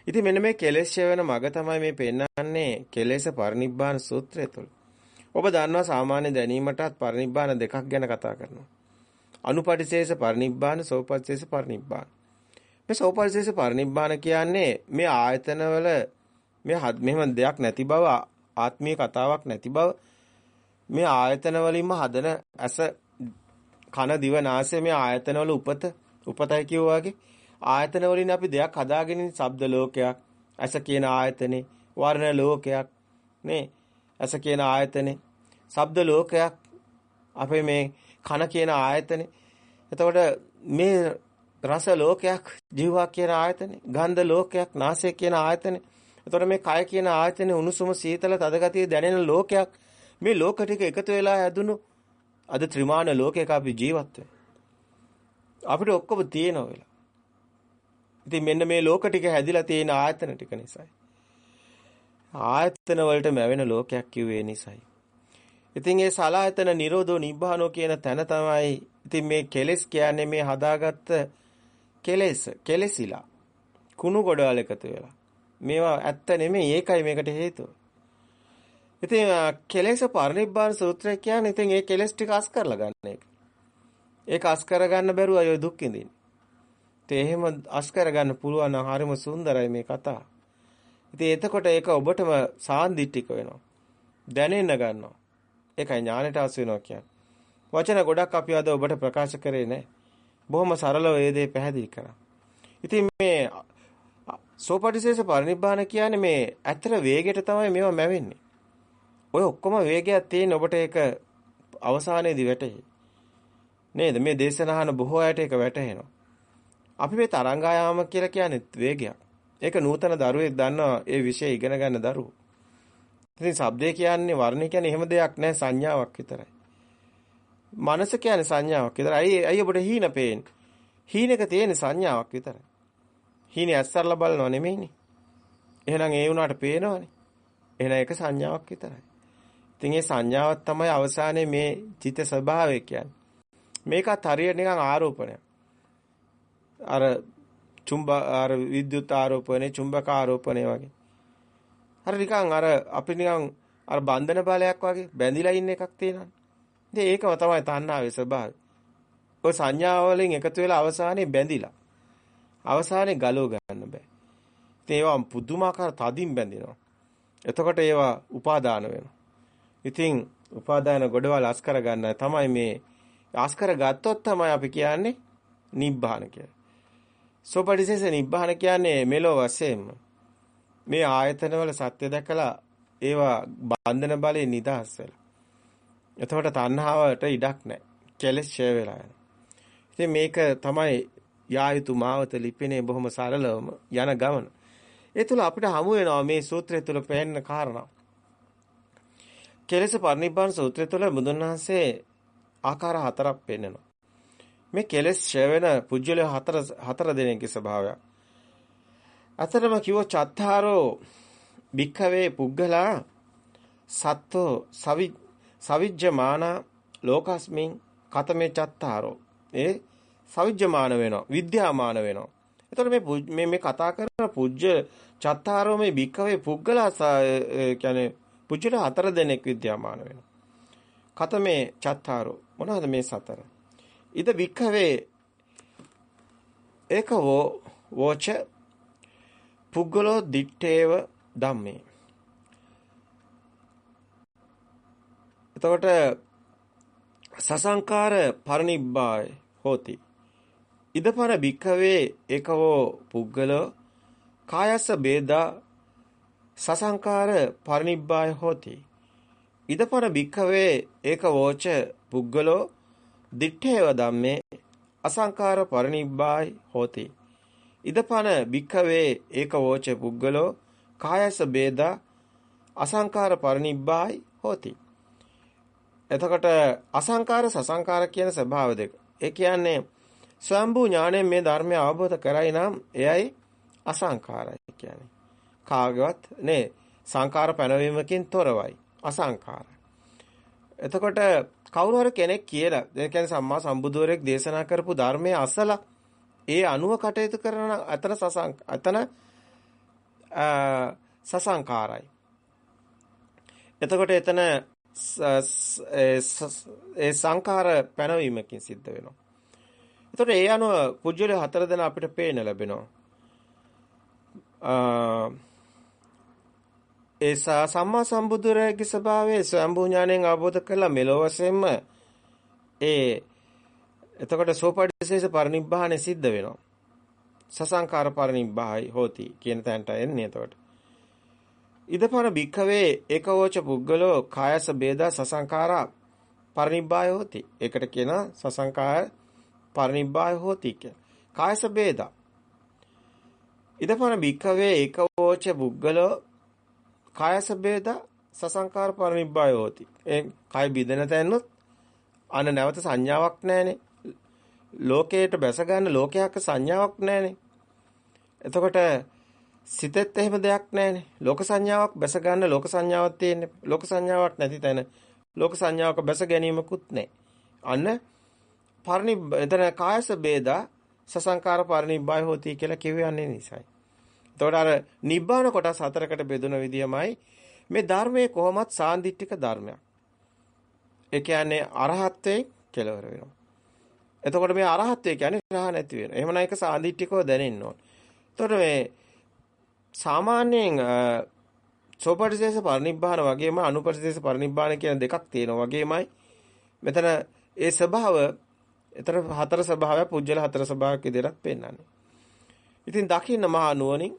Speaker 1: ඉතින් මෙන්න මේ කෙලෙස් ෂය වෙන මග තමයි මේ පෙන්වන්නේ කෙලෙස පරිනිබ්බාන සූත්‍රය තුළ. ඔබ දන්නවා සාමාන්‍ය දැනීමටත් පරිනිබ්බාන දෙකක් ගැන කතා කරනවා. අනුපටිශේෂ පරිනිබ්බාන සෝපටිශේෂ පරිනිබ්බාන. මේ සෝපටිශේෂ පරිනිබ්බාන කියන්නේ මේ ආයතනවල මේ මෙහෙම දෙයක් නැති බව ආත්මීය කතාවක් නැති බව මේ ආයතන වලින්ම හදන ඇස කන දිව නාසය මේ ආයතන වල උපත උපතයි කියුවාගේ ආයතන වලින් අපි දෙයක් හදාගෙන ශබ්ද ලෝකයක් ඇස කියන ආයතනේ වර්ණ ලෝකයක් නේ? ඇස කියන ආයතනේ. ශබ්ද ලෝකයක් අපේ මේ කන කියන ආයතනේ. එතකොට මේ රස ලෝකයක් ජීවා කියන ආයතනේ ගන්ධ ලෝකයක් නාසය කියන ආයතනේ එතකොට මේ කය කියන ආයතනේ උණුසුම සීතල තදගතිය දැනෙන ලෝකයක් මේ ලෝක ටික එකතු වෙලා හැදුණු අද ත්‍රිමාන ලෝකයක අපි ජීවත් අපිට ඔක්කොම තියෙනවා වෙලා. ඉතින් මෙන්න මේ ලෝක ටික හැදිලා තියෙන ආයතන ටික නිසායි. ආයතන වලට මැවෙන ලෝකයක් කිව්වේ නිසායි. ඉතින් ඒ සලායතන නිරෝධෝ නිබ්බානෝ කියන තැන තමයි ඉතින් මේ කෙලෙස් කියන්නේ මේ හදාගත්ත කෙලෙස් කෙලෙසිලා කුණු ගොඩවල් එකතු වෙලා. මේවා ඇත්ත නෙමෙයි ඒකයි මේකට හේතුව. ඉතින් කෙලෙස් පරිනිබ්බාන සූත්‍රය කියන්නේ ඉතින් ඒ කෙලෙස් ටික අස් කරලා ගන්න එක. ඒක අස් කරගන්න බැරුව අය දුක් විඳින්නේ. ඉතින් එහෙම අස් කරගන්න පුළුවන් නම් හරිම සුන්දරයි මේ කතාව. ඉතින් එතකොට ඒක ඔබටම සාන්දිටික වෙනවා. දැනෙන්න ගන්නවා. ඒකයි ඥානෙට අස් වෙනවා කියන්නේ. වචන ගොඩක් අපි අද ඔබට ප්‍රකාශ කරේ නැහැ. බොහොම සරලව ඒ දේ පැහැදිලි කරා. ඉතින් මේ සෝපටිශේෂ පරිනිබ්බාන කියන්නේ මේ ඇත්තට වේගයට තමයි මේවා මැවෙන්නේ. ඔය ඔක්කොම වේගයක් තියෙන ඔබට ඒක අවසානයේදී වැටහි. නේද? මේ දේශනාහන බොහෝ අයට ඒක වැටහෙනවා. අපි මේ තරංගායාම කියලා කියන්නේ වේගයක්. ඒක නූතන දරුවෙක් දන්නවා ඒ විෂය ඉගෙන ගන්න දරුවෝ. ඉතින් ශබ්දය කියන්නේ වර්ණ කියන්නේ එහෙම දෙයක් නෑ සංඥාවක් විතරයි. මනස කියන්නේ සංඥාවක් විතරයි. අයි අයි ඔබට හීන පේන්නේ. හීනක තියෙන සංඥාවක් විතරයි. හීනේ ඇස්සරලා බලනව නෙමෙයිනේ. එහෙනම් ඒ වුණාට පේනවනේ. එහෙනම් ඒක සංඥාවක් විතරයි. ඉතින් ඒ සංඥාවක් තමයි අවසානයේ මේ චිත්ත ස්වභාවය කියන්නේ. මේකත් හරියට නිකන් ආරෝපණයක්. අර චුම්බ අර විද්‍යුත් ආරෝපණය, චුම්බක ආරෝපණය වගේ. අර නිකන් අර අපි නිකන් අර බන්ධන බලයක් වගේ බැඳිලා ඉන්න එකක් තියෙනවා. ඉතින් ඒකම තමයි තණ්හාවේ ස්වභාවය. ඔය සංඥා වලින් එකතු වෙලා අවසානයේ බැඳිලා. අවසානයේ ගලව ගන්න බෑ. ඉතින් ඒවා පුදුමාකාර තදින් බැඳෙනවා. එතකොට ඒවා උපාදාන වෙනවා. ඉතින් උපාදාන ගොඩවල් අස්කර ගන්න තමයි මේ අස්කර ගත්තොත් තමයි අපි කියන්නේ නිබ්බාන කියලා. සෝපටිසේස නිබ්බාන කියන්නේ මෙලෝ වශයෙන්ම මේ ආයතනවල සත්‍ය දැකලා ඒවා බන්ධන බලයෙන් නිදහස් වෙලා. එතකොට තණ්හාවට ඉඩක් නැහැ. කෙලෙස් ඡය වෙලා යනවා. ඉතින් මේක තමයි යා යුතු මාවත ලිපිනේ බොහොම සරලවම යන ගමන. ඒ තුල අපිට හමු වෙනවා මේ සූත්‍රය තුල පෙන්න කාරණා. කෙලෙස පරිනිබ්බාන සූත්‍රය තුළ බුදුන් වහන්සේ ආකාර හතරක් පෙන්නනවා. මේ කෙලෙස් ඡය වෙන පුජ්‍යල හතර හතර දෙනෙක්ගේ ස්වභාවය. අතරම කිව්ව චත්තාරෝ භික්ඛවේ පුග්ගලා සත්තෝ සවි සවිජ්ජමාන ලෝකස්මින් කතමේ චත්තාරෝ ඒ සවිජ්ජමාන වෙනවා විද්‍යාමාන වෙනවා එතකොට මේ මේ මේ කතා කරන පුජ්‍ය චත්තාරෝ මේ භික්ඛවේ පුග්ගලා කියන්නේ පුජ්‍යල හතර දෙනෙක් විද්‍යාමාන වෙනවා. කතමේ චත්තාරෝ මොනවාද මේ සතර? ඉද වික්ඛවේ ඒකවෝ වෝච පුද්ගලෝ දිත්තේව ධම්මේ. එතකොට සසංකාර පරිනිබ්බාය හෝති. ඉදපර භික්ඛවේ ඒකවෝ පුද්ගලෝ කායස්ස බේදා සසංකාර පරිනිබ්බාය හෝති. ඉදපර භික්ඛවේ ඒකවෝච පුද්ගලෝ දිත්තේව ධම්මේ අසංකාර පරිනිබ්බාය හෝති. ඉදපන භික්ඛවේ ඒකවෝච පුද්ගලෝ කායස බේදා අසංකාර පරිනිබ්බාය හෝති. එතකොට අසංකාර සසංකාර කියන ස්වභාව දෙක. ඒ කියන්නේ ස්වයම්බු ඥාණයෙන් මේ ධර්මය අවබෝධ කරයි නම් එයයි අසංකාරයි කියන්නේ. කාගවත් නේ සංකාර පැනවීමකින් තොරවයි අසංකාරයි. එතකොට කවුරු හරි කෙනෙක් කියලා ඒ කියන්නේ සම්මා සම්බුදුවරයෙක් දේශනා කරපු ධර්මයේ අසලා ඒ අනුව කටයුතු කරන අතන සසං අතන සසංකාරයි. එතකොට එතන ඒ සංඛාර පැනවීමකින් සිද්ධ වෙනවා. එතකොට ඒ අනුව පුජ්‍යල හතර දෙනා අපිට පේන ලැබෙනවා. ඒ සම්මා සම්බුදුරගේ ස්වභාවය ස්වයම්බු ඥාණයෙන් අවබෝධ කරලා මෙලොව වශයෙන්ම ඒ එතකොට සෝපටිශේෂ පරිනිබ්බාහනේ සිද්ධ වෙනවා. සසංකාර පරිනිබ්බාහයි හෝති කියන තැනට එන්නේ එතකොට. ඉදපර භික්ඛවේ ඒකවෝච පුද්ගලෝ කායස බේදා සසංකාරා පරිනිබ්බාය හෝති. ඒකට කියන සසංකාර පරිනිබ්බාය හෝති කිය. කායස බේදා. ඉදපර භික්ඛවේ ඒකවෝච පුද්ගලෝ කායස බේදා සසංකාර පරිනිබ්බාය හෝති. ඒ කය බිඳෙන තැනොත් අන නැවත සංඥාවක් නැහැනේ. ලෝකයට බැස ගන්න ලෝකයක් සංඥාවක් නැහැනේ. එතකොට සිතෙත් එහෙම දෙයක් නැහැනේ. ලෝක සංඥාවක් බැස ගන්න ලෝක සංඥාවක් තියෙන්නේ. ලෝක සංඥාවක් නැති තැන ලෝක සංඥාවක බැස ගැනීමකුත් නැහැ. අන්න පරිණි එතන කායස බේදා සසංකාර පරිනිබ්බාය හොති කියලා කියවන්නේ නිසයි. එතකොට අර නිබ්බාන කොටස් හතරකට බෙදුන විදියමයි මේ ධර්මයේ කොහොමත් සාන්දිටික ධර්මයක්. ඒ කියන්නේ අරහත්ත්වයෙන් කෙලවර වෙනවා. එතකොට මේ අරහත්ත්වය කියන්නේ රහ නැති වෙන. එහෙමනම් ඒක සාන්දිටිකව දැනෙන්න ඕන. එතකොට මේ සාමාන්‍යයෙන් සෝපටිශේෂ පරිනිබ්බාන වගේම අනුපටිශේෂ පරිනිබ්බාන කියන දෙකක් තියෙනවා වගේමයි මෙතන ඒ ස්වභාව එතන හතර ස්වභාවය පුජ්‍යල හතර ස්වභාවයක් විදිහට පෙන්වන්නේ. ඉතින් දකින්න මහා නුවණින්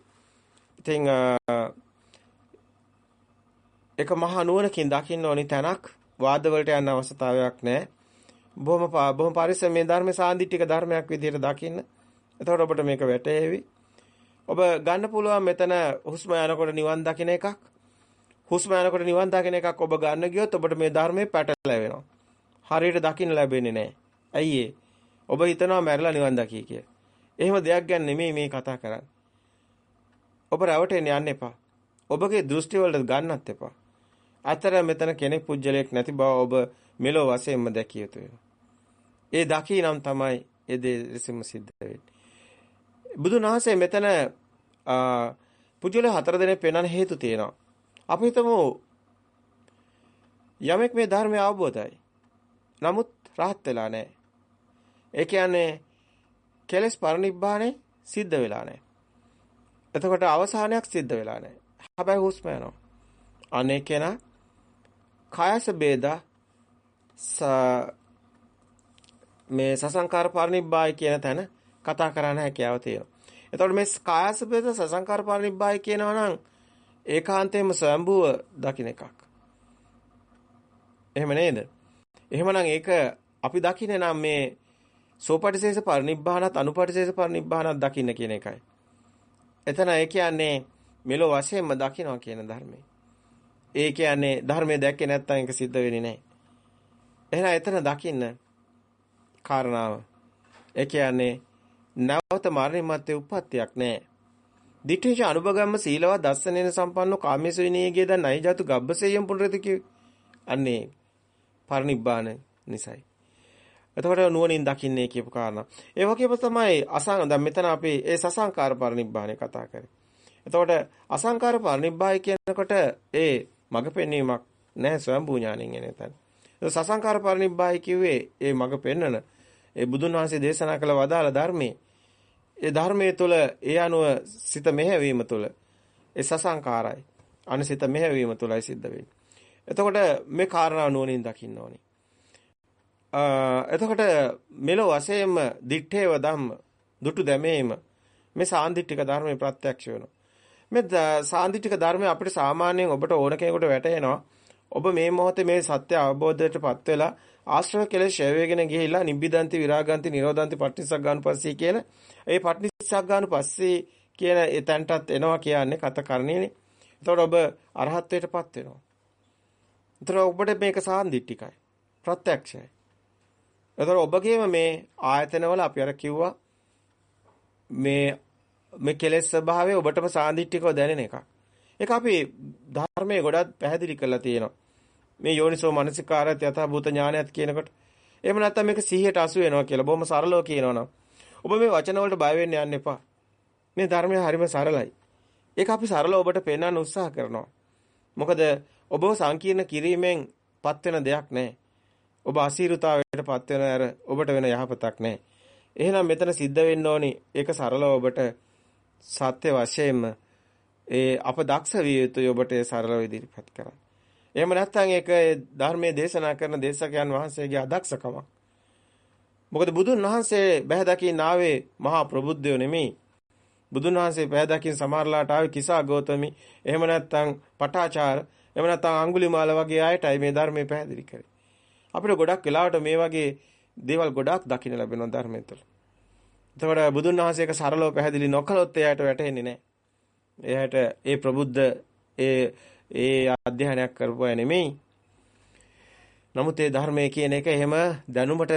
Speaker 1: ඉතින් එක මහා නුවණකින් දකින්න ඕනි තැනක් වාද වලට යන අවස්ථාවක් නැහැ. බොහොම බොහොම පරිස්සමෙන් ධර්ම සාන්දිටික ධර්මයක් විදිහට දකින්න. එතකොට ඔබට මේක වැටහෙවි. ඔබ ගන්න පුළුවන් මෙතන හුස්ම යනකොට නිවන් දකින්න එකක්. හුස්ම යනකොට නිවන් දකින්න එකක් ඔබ ගන්න ගියොත් ඔබට මේ ධර්මයේ පැටලෙවෙනවා. හරියට දකින්න ලැබෙන්නේ නැහැ. ඇයි ඔබ හිතනවා මැරලා නිවන් දකී කියලා. එහෙම දෙයක් ගැන නෙමෙයි මේ කතා කරන්නේ. ඔබ රැවටෙන්න යන්න එපා. ඔබගේ දෘෂ්ටි වලට ගන්නත් එපා. අතර මෙතන කෙනෙක් පුජ්‍යලයක් නැති බව ඔබ මෙලෝ වශයෙන්ම දැකිය යුතු වෙනවා. ඒ දකිනම් තමයි ඒ දේ ලෙසම සිද්ධ වෙන්නේ. බුදුන් වහන්සේ මෙතන පුජ්‍යල හතර දෙනෙක් පෙන්වන හේතු තියෙනවා. අපි හිතමු යමෙක් මේ ධර්මය අවබෝධයි. නමුත් රහත් වෙලා නැහැ. ඒ කියන්නේ කෙලස් පරිනිබ්බානේ සිද්ධ වෙලා නැහැ. එතකොට අවසානයක් සිද්ධ වෙලා නැහැ. හැබැයි හුස්ම යනවා. අනේ කෙනා කායස බේදා මේ සසංකාර පරිනිබ්බාය කියන තැන කතා කරන්න හැකියාව තියෙනවා. එතකොට මේ කායස බේද සසංකාර පරිනිබ්බාය කියනවා නම් ඒකාන්තයෙන්ම ස්වයම්බුව දකින්න එකක්. එහෙම නේද? එහෙමනම් ඒක අපි දකින්නේ නම් මේ සෝපටිශේෂ පරිනිබ්බානත් අනුපටිශේෂ පරිනිබ්බානත් දකින්න කියන එකයි. එතන ඒ කියන්නේ මෙලෝ වශයෙන්ම දකින්නවා කියන ධර්මය. ඒ කියන්නේ ධර්මයේ දැක්කේ නැත්නම් ඒක සිද්ධ වෙන්නේ නැහැ. එහෙනම් එතන දකින්න කාරණාව. ඒ කියන්නේ නැවත මරණය මැත්තේ උප්පත්තියක් නැහැ. දිඨිච අනුභගම්ම සීලව දස්සනේන සම්පන්නෝ කාමේසු විනීයගේ දැන් නයිජතු ගබ්බසෙයම් පුනරති කිව්වේ. අන්නේ පරිනිබ්බාන නිසයි. එතකොට නුවණින් දකින්නේ කියපු කාරණා. ඒ වගේම තමයි අසං දැන් මෙතන අපි ඒ සසංකාර පරිනිබ්බානේ කතා කරේ. එතකොට අසංකාර පරිනිබ්බාය කියනකොට ඒ මඟ පෙන්වීමක් නැහැ ස්වයං භූ ඥාණයෙන් එන තැන. සසංකාර පරිනිබ්බායි කිව්වේ ඒ මඟ පෙන්නන ඒ බුදුන් වහන්සේ දේශනා කළ වදාළ ධර්මයේ ඒ ධර්මයේ තුල ඒ අනුව සිත මෙහෙවීම තුල ඒ සසංකාරයි අනිසිත මෙහෙවීම තුලයි සිද්ධ වෙන්නේ. එතකොට මේ කාරණා නුවණින් දකින්න ඕනේ. එතකොට මෙලොව වශයෙන්ම දිත්තේව ධම්ම දුටු දැමීම මේ සාන්දිටික ධර්මයේ ප්‍රත්‍යක්ෂ වෙනවා. මේ සාන්දිටික ධර්මය අපිට සාමාන්‍යයෙන් ඔබට ඕන කෙනෙකුට වැටහෙනවා. ඔබ මේ මොහොතේ මේ සත්‍ය අවබෝධයටපත් වෙලා ආශ්‍රව කෙලෙස් ඡේවයෙන් ගිහිල්ලා නිබ්බිදන්ති විරාගන්ති නිරෝධන්ති පටිච්චසග්ගානුපස්සී කියන ඒ පටිච්චසග්ගානුපස්සී කියන එතනටත් එනවා කියන්නේ කත කරණේනේ. එතකොට ඔබ අරහත්ත්වයටපත් වෙනවා. එතකොට ඔබට මේක සාන්දිටිකයි. ප්‍රත්‍යක්ෂයි. එතකොට ඔබගේම මේ ආයතනවල අපි අර කිව්වා මේ මේ කෙලෙස් ස්වභාවය ඔබටම සාන්දිටිකව දැනෙන එකක්. ඒක අපි ධර්මයේ ගොඩක් පැහැදිලි කරලා තියෙනවා. මේ යෝනිසෝ මනසිකාරයත් යථාභූත ඥානයත් කියනකොට එහෙම නැත්නම් මේක 100ට 80 වෙනවා කියලා බොහොම සරලව කියනවනම් ඔබ මේ වචන වලට බය වෙන්න යන්න එපා. මේ ධර්මය හරිම සරලයි. ඒක අපි සරලව ඔබට පෙන්වන්න උත්සාහ කරනවා. මොකද ඔබව සංකීර්ණ කිරීමෙන් පත් වෙන දෙයක් නැහැ. ඔබ අසීරුතාවයට පත් වෙන අර ඔබට වෙන යහපතක් නැහැ. එහෙනම් මෙතන සිද්ධ වෙන්න ඕනි ඒක සරලව ඔබට සත්‍ය වශයෙන්ම ඒ අප දක්ෂ විය යුතුයි ඔබට ඒ සරලව ඉදිරිපත් කරන්න. එහෙම නැත්නම් ඒක ධර්මයේ දේශනා කරන දේශකයන් වහන්සේගේ අදක්ෂකමක්. මොකද බුදුන් වහන්සේ බැහැ දකින්න ආවේ මහා ප්‍රබුද්ධයෝ නෙමෙයි. බුදුන් වහන්සේ බැහැ දකින්න සමහරලාට ආවේ කිසා ගෞතමි. එහෙම නැත්නම් පටාචාර. එහෙම නැත්නම් අඟුලිමාල වගේ අයටයි මේ ධර්මයේ පැහැදිලි කරේ. අපිට ගොඩක් වෙලාවට මේ වගේ දේවල් ගොඩක් දකින්න ලැබෙනවා ධර්මයෙන් තුළ. එතකොට බුදුන් වහන්සේක සරලව පැහැදිලි නොකළොත් එයාට වැටහෙන්නේ නැහැ. එයාට ඒ ප්‍රබුද්ධ ඒ ඒ අධ්‍යයනයක් කරපු අය නෙමෙයි. නමුත් ඒ ධර්මයේ කියන එක එහෙම දැනුමට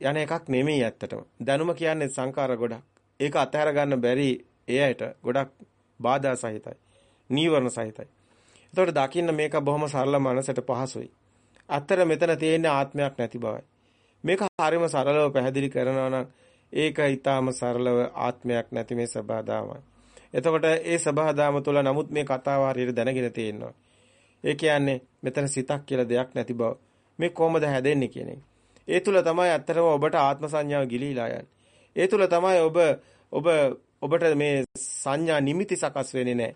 Speaker 1: යන එකක් නෙමෙයි ඇත්තටම. දැනුම කියන්නේ සංකාර ගොඩක්. ඒක අතහැර ගන්න බැරි එයාට ගොඩක් බාධා සහිතයි. නීවරණ සහිතයි. එතකොට දකින්න මේක බොහොම සරල මනසට පහසුයි. අතර මෙතන තියෙන ආත්මයක් නැති බවයි. මේක හරිම සරලව පැහැදිලි කරනවා නම් ඒක ඊටාම සරලව ආත්මයක් නැති මේ සබදාමයි. එතකොට ඒ සබහාදාම තුළ නමුත් මේ කතාව හරියට දැනගෙන තියෙනවා. ඒ කියන්නේ මෙතන සිතක් කියලා දෙයක් නැති බව. මේ කොහොමද හැදෙන්නේ කියන එක. ඒ තුල තමයි ඇත්තටම ඔබට ආත්ම සංඥාව ගිලීලා යන්නේ. ඒ තුල තමයි ඔබ ඔබ ඔබට මේ සංඥා නිමිති සකස් වෙන්නේ නැහැ.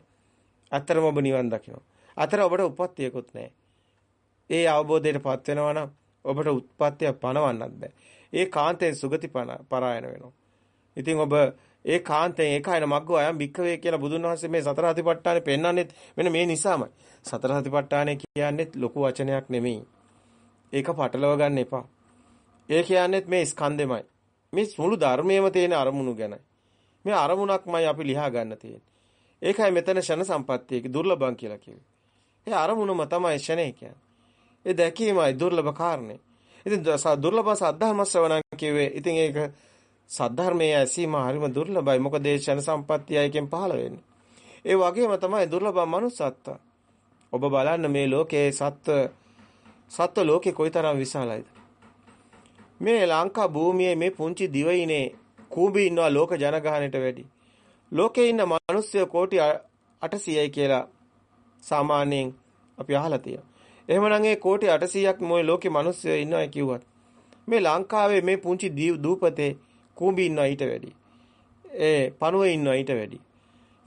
Speaker 1: ඇත්තටම ඔබ නිවන් දකිනවා. අතර ඔබට උපත්තියකුත් නැහැ. ඒ අවබෝධයටපත් වෙනවා නම් ඔබට උත්පත්තිය පණවන්නත් බෑ. ඒ කාන්තෙන් සුගති පරායන වෙනවා. ඉතින් ඔබ ඒ කාන්තෙන් ඒකයන මග්ගෝ අයම් භික්කවේ කියලා බුදුන් වහන්සේ මේ සතර හතිපට්ඨානේ පෙන්වන්නේ මෙන්න මේ නිසාමයි. සතර හතිපට්ඨානේ කියන්නේ ලොකු වචනයක් නෙමෙයි. ඒක පටලව ගන්න එපා. ඒ කියන්නේත් මේ ස්කන්ධෙමයි. මේ මුළු ධර්මයේම තියෙන අරමුණු ගැනයි. මේ අරමුණක්මයි අපි ලියා ගන්න තියෙන්නේ. ඒකයි මෙතන ෂණ සම්පත්තියේ දුර්ලභම් කියලා කිව්වේ. ඒ අරමුණම තමයි ෂණේ කියන්නේ. ඒ දැකීමයි දුර්ලභ කාරණේ. ඉතින් දුර්ලභ සද්ධාම ශ්‍රවණම් කිව්වේ. ඉතින් ඒක සද්ධර්මයේ ඇසීම හරිම දුර්ලභයි. මොකද ඒ ෂණ සම්පත්තිය එකෙන් පහළ වෙන්නේ. ඒ වගේම තමයි දුර්ලභ මනුස්සත්ව. ඔබ බලන්න මේ ලෝකයේ සත්ව සත්ව ලෝකේ කොයිතරම් විශාලයිද? මේ ලංකා භූමියේ මේ පුංචි දිවයිනේ කූඹි ඉන්නවා ලෝක ජනගහනයට වැඩි. ලෝකේ ඉන්න මිනිස්සු කෝටි 800යි කියලා සාමාන්‍යයෙන් අපි අහලා තියෙනවා. එහෙමනම් ඒ කෝටි 800ක් මොයි ලෝකේ මිනිස්සු ඉන්නවා කිව්වත් මේ ලංකාවේ මේ පුංචි දූපතේ කූඹි ඉන්නවා ඊට වැඩි. ඒ පණුවේ ඉන්නවා ඊට වැඩි.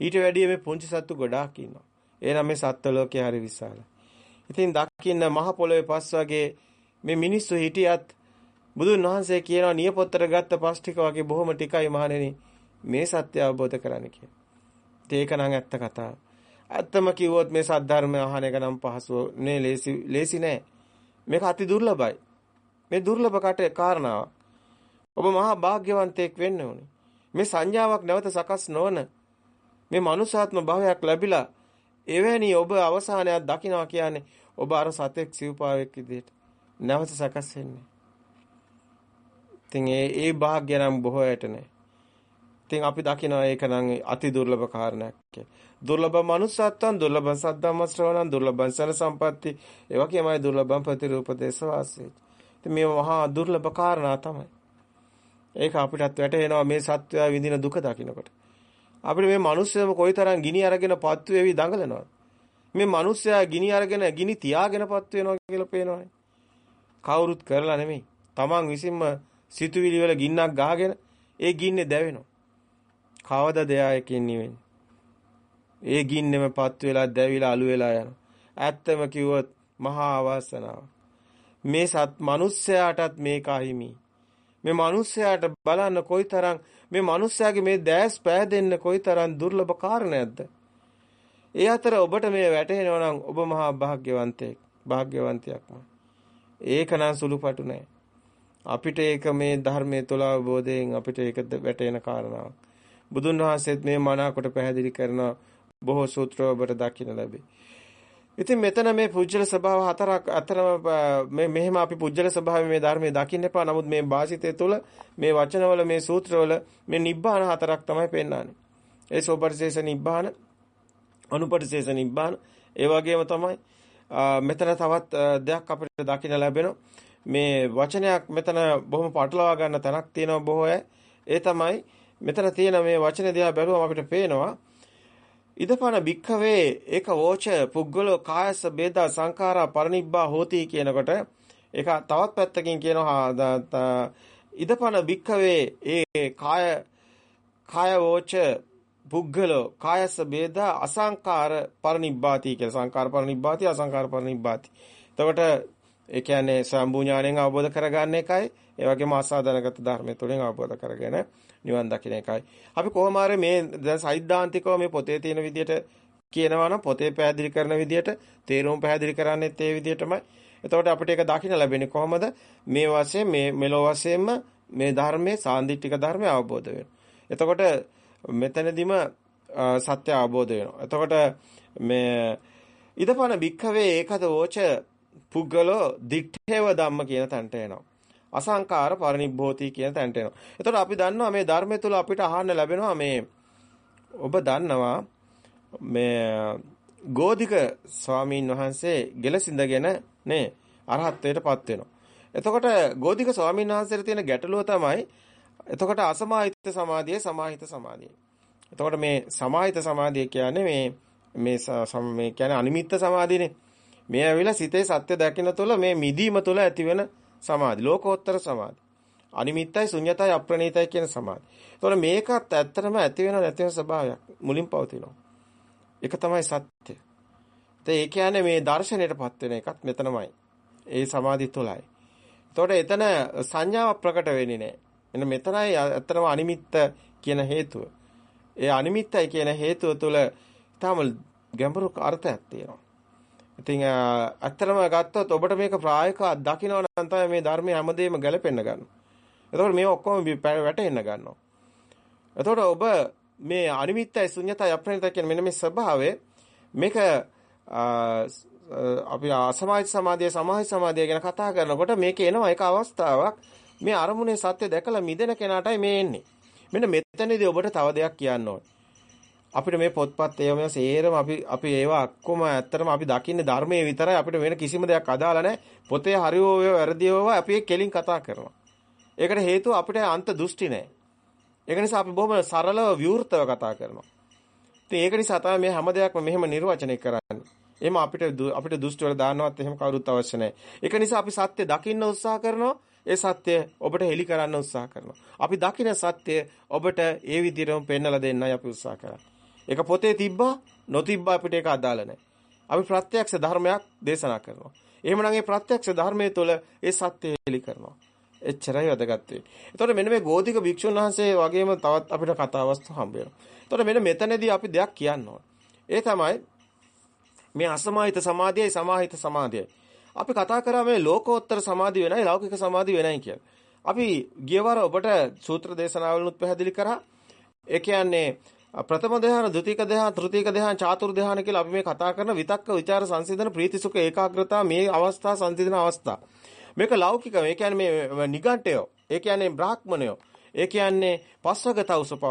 Speaker 1: ඊට වැඩිය මේ පුංචි සත්තු ගොඩාක් ඉන්නවා. එහෙනම් මේ සත්ත්ව ලෝකේ හරි විශාලයි. ඉතින් දකින්න මහ පොළොවේ පස් වගේ මේ මිනිස්සු හිටියත් බුදුන් වහන්සේ කියනවා නියපොත්තට ගත්ත පස් ටික වගේ බොහොම ටිකයි මහණෙනි මේ සත්‍ය අවබෝධ කරගන්න කියලා. ඒක නම් ඇත්ත කතාව. ඇත්තම කිව්වොත් මේ සද්ධර්මය අහන එක නම් පහසුව නේ ලේසි ලේසි නෑ. මේක අති දුර්ලභයි. මේ දුර්ලභ කට කාරණාවක්. ඔබ මහා වාග්යවන්තයෙක් වෙන්න ඕනේ. මේ සංඥාවක් නැවත සකස් නොවන මේ මනුෂ්‍යාත්ම භාවයක් ලැබිලා එවැනි ඔබ අවසානයක් දකිනවා කියන්නේ ඔබ අර සතෙක් සිව්පාවෙක් විදිහට නැවත සකස් වෙන්නේ. ඉතින් ඒ ඒ වාග්ය නම් බොහෝ ඇට නැහැ. ඉතින් අපි දකිනවා ඒක නම් අති දුර්ලභ කාරණයක් කියලා. දුර්ලභ manussත්වං දුර්ලභ සද්ධම්ම ශ්‍රවණං දුර්ලභ සල සම්පatti ඒ වගේමයි දුර්ලභ ප්‍රතිරූප දේශ වාසය. ඉතින් මේ මහා දුර්ලභ කාරණා තමයි. ඒක අපිටත් වැටහෙනවා මේ සත්වයා විඳින දුක දකිනකොට. අපිට මේ මිනිස්සුම කොයිතරම් ගිනි අරගෙන පත්තු වෙවි දඟලනවද? මේ මිනිස්සයා ගිනි අරගෙන ගිනි තියාගෙන පත්තු වෙනවා කියලා පේනවනේ. කවුරුත් කරලා නෙමෙයි. Taman විසින්ම සිතුවිලි වල ගින්නක් ගහගෙන ඒ ගින්නේ දැවෙනවා. කවදද එයායකින් නිවෙන්නේ? ඒ ගින්නෙමපත් වෙලා දැවිලා අලු වෙලා යනවා. ඇත්තම කිව්වොත් මහා අවාසනාව. මේ සත් මිනිස්සයාටත් මේක අහිමි. මේ මිනිස්සයාට බලන්න කොයිතරම් මේ මිනිස්සයාගේ මේ දැස් පෑදෙන්න කොයිතරම් දුර්ලභ කාරණයක්ද? ඒ අතර ඔබට මේ වැටහෙනවා නම් ඔබ මහා භාග්‍යවන්තයෙක්. භාග්‍යවන්තයෙක්ම. ඒක නම් සුළුපටු නෑ. අපිට ඒක මේ ධර්මයේ තුල අවබෝධයෙන් අපිට ඒක වැටෙන කාරණාවක්. බුදුන් වහන්සේත් මේ මනාකොට පැහැදිලි කරන බොහෝ සූත්‍ර ඔබට දකින්න ලැබේ. ඉතින් මෙතන මේ පුජ්‍යල ස්වභාව හතරක් අතරම මේ මෙහෙම අපි පුජ්‍යල ස්වභාවය මේ ධර්මයේ දකින්න එපා. නමුත් මේ භාෂිතය තුළ මේ වචනවල මේ සූත්‍රවල මේ නිබ්බාන හතරක් තමයි පෙන්වන්නේ. ඒ සෝපරිශේෂ නිබ්බාන, අනුපරිශේෂ නිබ්බාන, ඒ වගේම තමයි මෙතන තවත් දෙයක් අපිට දකින්න ලැබෙනවා. මේ වචනයක් මෙතන බොහොම පටලවා ගන්න තැනක් තියෙනවා බොහෝ ඒ තමයි මෙතන තියෙන මේ වචන දිහා බැලුවම අපිට පේනවා ඉදපන භික්ඛවේ ඒක වෝච පුද්ගලෝ කායස බේදා සංඛාරා පරිනිබ්බා හෝති කියනකොට ඒක තවත් පැත්තකින් කියනවා. ඉදපන භික්ඛවේ ඒ කාය කාය වෝච පුද්ගලෝ කායස බේදා අසංකාර පරිනිබ්බාති කියලා. සංකාර පරිනිබ්බාති අසංකාර පරිනිබ්බාති. එතකොට ඒ කියන්නේ සම්බු ඥාණයෙන් අවබෝධ කරගන්න එකයි. ඒ වගේම ආසාදනගත ධර්මය තුළින් අවබෝධ කරගෙන නිවන් දකින්න එකයි. අපි කොහොම මේ දැන් සෛද්ධාන්තිකව මේ පොතේ තියෙන විදිහට කියනවා නම් පොතේ පැහැදිලි කරන විදිහට තේරුම් පැහැදිලි කරන්නේත් ඒ විදිහටමයි. එතකොට අපිට ඒක දකින්න ලැබෙන්නේ කොහොමද? මේ වශයෙන් මේ මෙලෝ වශයෙන්ම මේ ධර්මයේ සාන්දිටික ධර්මය අවබෝධ වෙනවා. එතකොට මෙතනදිම සත්‍ය අවබෝධ වෙනවා. එතකොට මේ ඉදපන භික්ඛවේ ඒකද වෝච පුද්ගලෝ දිත්තේව ධම්ම කියන තැනට එනවා. අසංකාර පරිනිබ්බෝති කියන තැනට එනවා. එතකොට අපි දන්නවා මේ ධර්මය තුල අපිට අහන්න ලැබෙනවා මේ ඔබ දන්නවා මේ ගෝධික ස්වාමීන් වහන්සේ ගෙලසිඳගෙන නේ අරහත්ත්වයටපත් වෙනවා. එතකොට ගෝධික ස්වාමීන් වහන්සේට තියෙන ගැටලුව තමයි එතකොට අසමාහිත සමාධිය සමාහිත සමාධිය. එතකොට මේ සමාහිත සමාධිය කියන්නේ මේ මේ මේ කියන්නේ අනිමිත්ත සමාධියනේ. මේ ඇවිල්ලා සිතේ සත්‍ය දැකින තුළ මේ මිදීම තුළ ඇතිවෙන සමාධි ලෝකෝත්තර සමාධි. අනිමිත්තයි ශුන්‍යතයි අප්‍රණීතයි කියන සමාධි. ඒතකොට මේකත් ඇත්තටම ඇති වෙන නැති වෙන ස්වභාවයක් මුලින් පවතිනවා. ඒක තමයි සත්‍ය. ඒ කියන්නේ මේ දර්ශනයටපත් වෙන එකත් මෙතනමයි. ඒ සමාධි තුළයි. එතකොට එතන සංඥාවක් ප්‍රකට වෙන්නේ නැහැ. එන්න මෙතනයි ඇත්තටම අනිමිත්ත කියන හේතුව. ඒ අනිමිත්තයි කියන හේතුව තුළ තාම ගැඹුරු අර්ථයක් තියෙනවා. ඉතින් ඇත්තටම ගත්තොත් ඔබට මේක ප්‍රායෝගිකව දකින්න නම් තමයි මේ ධර්මයේ හැමදේම ගැලපෙන්න ගන්න. එතකොට මේ ඔක්කොම වැටෙන්න ගන්නවා. එතකොට ඔබ මේ අනිමිත්තයි ශුන්‍යතයි අප්‍රණිතයි කියන මෙන්න මේ ස්වභාවය මේක අපි අසමාහිත සමාධිය සමාහිත සමාධිය ගැන කතා කරනකොට මේක එනවා එක අවස්ථාවක් මේ අරමුණේ සත්‍ය දැකලා මිදෙන කෙනාටයි මේ එන්නේ. මෙන්න මෙතනදී ඔබට තව දෙයක් කියන්න ඕනේ. අපිට මේ පොත්පත් ඒවම සේරම අපි අපි ඒවා ඔක්කොම ඇත්තටම අපි දකින්නේ ධර්මයේ විතරයි අපිට වෙන කිසිම දෙයක් අදාළ නැහැ. පොතේ හරියෝ වැරදියෝ අපි කෙලින් කතා කරනවා. ඒකට හේතුව අපිට අන්ත දෘෂ්ටි නැහැ. ඒක නිසා අපි බොහොම සරලව විවෘතව කතා කරනවා. ඉතින් ඒක නිසා තමයි මේ හැම දෙයක්ම මෙහෙම නිර්වචනය කරන්නේ. එහෙම අපිට අපිට දෘෂ්ටි වල දාන්නවත් එහෙම කවුරුත් අවශ්‍ය නැහැ. ඒක නිසා අපි සත්‍ය දකින්න උත්සාහ කරනවා. ඒ සත්‍ය ඔබට හෙලි කරන්න උත්සාහ කරනවා. අපි දකින සත්‍ය ඔබට ඒ විදිහටම පෙන්වලා දෙන්නයි අපි උත්සාහ කරන්නේ. ඒක පොතේ තිබ්බා නොතිබ්බා අපිට ඒක අදාළ නැහැ. අපි ප්‍රත්‍යක්ෂ ධර්මයක් දේශනා කරනවා. එහෙමනම් ඒ ප්‍රත්‍යක්ෂ ධර්මයේ තුල ඒ සත්‍ය හෙලි කරනවා. එච්චරයි වැදගත් වෙන්නේ. එතකොට මෙන්න මේ ගෝධික භික්ෂුන් වහන්සේ වගේම තවත් අපිට කතාවස්තු හම්බ වෙනවා. එතකොට මෙන්න මෙතනදී අපි දෙයක් කියන්න ඒ තමයි මේ අසමාහිත සමාධියයි සමාහිත සමාධියයි. අපි කතා කරා මේ ලෝකෝත්තර සමාධිය වෙනයි ලෞකික සමාධිය වෙනයි කියලා. අපි ගියවර ඔබට සූත්‍ර දේශනාවලුත් පැහැදිලි කරා. ඒ කියන්නේ ප්‍රථම ධ්‍යාන, ද්විතීක ධ්‍යාන, තෘතීක ධ්‍යාන, චාතුර් ධ්‍යාන කියලා අපි මේ කතා කරන විතක්ක, ਵਿਚාර සංසිඳන, ප්‍රීති සුඛ, ඒකාග්‍රතාව මේ අවස්ථා සංසිඳන අවස්ථා. මේක ලෞකික. ඒ කියන්නේ මේ නිගණ්ඨය. ඒ කියන්නේ බ්‍රාහ්මණය. ඒ කියන්නේ පස්වගතවසපව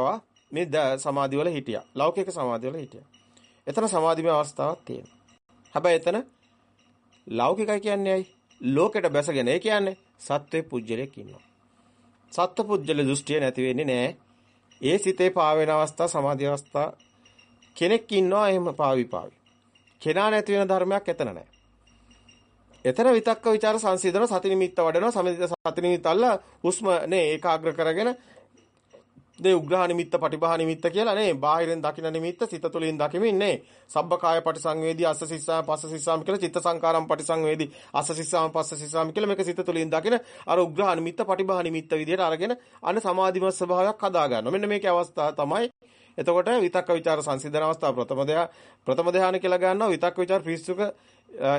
Speaker 1: මේ සමාධිවල හිටියා. ලෞකික සමාධිවල හිටියා. එතන සමාධිමය අවස්ථාවක් තියෙනවා. හැබැයි එතන ලෞකිකයි කියන්නේ ඇයි? ලෝකෙට බැසගෙන. ඒ කියන්නේ සත්වේ පුජ්‍යලයක් ඉන්නවා. සත්පුජ්‍යල දෘෂ්ටිය නැති වෙන්නේ නැහැ. ඒ සිතේ පාවෙන අවස්ථා සමාධි අවස්ථා කෙනෙක් ඉන්නවා එහෙම පාවි පාවි. කෙනා නැති වෙන ධර්මයක් එතන නැහැ. එතන විතක්ක ਵਿਚාර සංසිඳන සති නිමිත්ත වඩනවා සමිත සති නිමිත්ත අල්ල හුස්ම නේ ඒකාග්‍ර කරගෙන දේ උග්‍රහ නිමිත්ත, පටිභා නිමිත්ත කියලා නේ. බාහිරෙන් දකින නිමිත්ත සිත තුළින් දකිමින් නේ. සබ්බකාය පටිසංවේදී අස්ස සිස්සාම පස්ස සිස්සාම කියලා චිත්ත සංකාරම් පටිසංවේදී අස්ස සිස්සාම පස්ස සිස්සාම කියලා මේක සිත තුළින් දකින අර උග්‍රහ නිමිත්ත, පටිභා නිමිත්ත විදිහට අරගෙන අන්න සමාධිමත් ස්වභාවයක් හදා ගන්නවා. මෙන්න මේකේ අවස්ථාව තමයි එතකොට විතක්ක ਵਿਚාර සංසිඳන අවස්ථාව ප්‍රථම ධ්‍යාන ප්‍රථම ධ්‍යාන කියලා ගන්නවා විතක්ක ਵਿਚාර පිස්සුක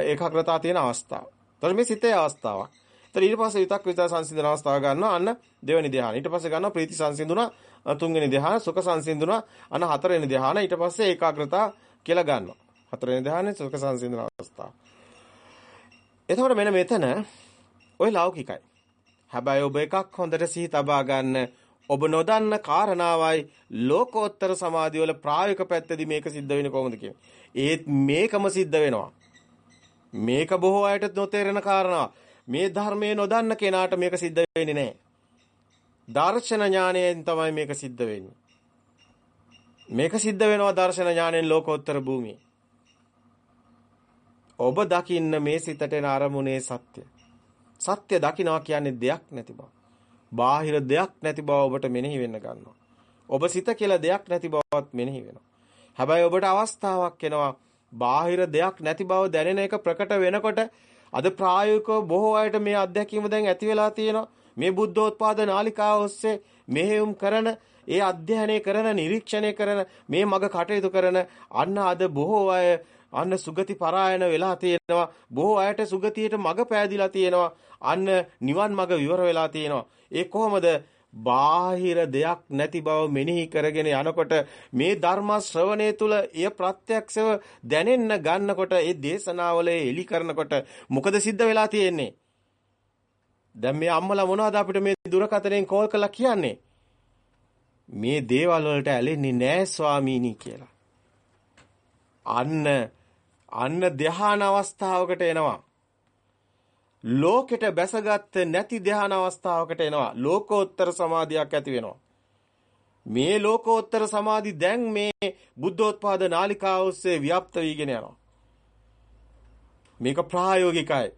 Speaker 1: ඒකාග්‍රතාව තියෙන අවස්ථාව. එතකොට මේ සිතේ අවස්ථාවක්. එතකොට ඊට පස්සේ විතක්ක ਵਿਚාර සංසිඳන අවස්ථාව ගන්නවා අන්න දෙවෙනි ධ්‍යාන. ඊට පස්සේ ගන්නවා ප්‍රීති සංසිඳුණා තුන්වෙනි ධ්‍යාන, සුඛ සංසිඳුණා අන්න හතරවෙනි ධ්‍යාන. ඊට පස්සේ ඒකාග්‍රතාව කියලා ගන්නවා. හතරවෙනි ධ්‍යානයේ සුඛ සංසිඳන අවස්ථාව. එතකොට මෙන්න මෙතන ওই ලෞකිකයි. හැබැයි ඔබ එකක් හොඳට සිහි තබා ගන්න ඔබ නොදන්න කාරණාවයි ලෝකෝත්තර සමාධිය වල ප්‍රායෝගික පැත්තදී මේක සිද්ධ වෙන්නේ කොහොමද කියන්නේ. ඒත් මේකම සිද්ධ වෙනවා. මේක බොහෝ අයට නොතේරෙන කාරණා. මේ ධර්මයේ නොදන්න කෙනාට මේක සිද්ධ වෙන්නේ නැහැ. දර්ශන ඥාණයෙන් තමයි මේක සිද්ධ වෙන්නේ. මේක සිද්ධ වෙනවා දර්ශන ඥාණයෙන් ලෝකෝත්තර භූමියේ. ඔබ දකින්න මේ සිතට එන අරමුණේ සත්‍ය. සත්‍ය දකින්නවා කියන්නේ දෙයක් නැති බව. බාහිර දෙයක් නැති බව ඔබට මෙනෙහි වෙන්න ගන්නවා. ඔබ සිත කියලා දෙයක් නැති බවත් මෙනෙහි වෙනවා. හැබැයි ඔබට අවස්ථාවක් එනවා බාහිර දෙයක් නැති බව දැනෙන එක ප්‍රකට වෙනකොට අද ප්‍රායෝගිකව බොහෝ අයට මේ අත්දැකීම දැන් ඇති වෙලා තියෙනවා. මේ බුද්ධෝත්පාද නාලිකාව ඔස්සේ මෙහෙයුම් කරන, ඒ අධ්‍යයනය කරන, නිරීක්ෂණය කරන, මේ මග කටයුතු කරන අන්න අද බොහෝ අය අන්න සුගති පරායන වෙලා තියෙනවා. බොහෝ අයට සුගතියට මග පෑදිලා තියෙනවා. අන්න නිවන් මග විවර වෙලා තියෙනවා. ඒ කොහොමද? බාහිර දෙයක් නැති බව මෙනෙහි කරගෙන යනකොට මේ ධර්ම ශ්‍රවණය තුල එය ප්‍රත්‍යක්ෂව දැනෙන්න ගන්නකොට ඒ දේශනාවල එලි කරනකොට මොකද සිද්ධ වෙලා තියෙන්නේ දැන් මේ අම්මලා මොනවද අපිට මේ දුරකථනයෙන් කෝල් කරලා කියන්නේ මේ දේවල් වලට ඇලෙන්නේ නෑ ස්වාමීනි කියලා අන්න අන්න ධ්‍යාන අවස්ථාවකට එනවා ලෝකෙට බැසගත් නැති ධ්‍යාන අවස්ථාවකට එනවා. ලෝකෝත්තර සමාධියක් ඇති වෙනවා. මේ ලෝකෝත්තර සමාධි දැන් මේ බුද්ධෝත්පාද නාලිකාව ඔස්සේ ව්‍යාප්ත වීගෙන යනවා. මේක ප්‍රායෝගිකයි.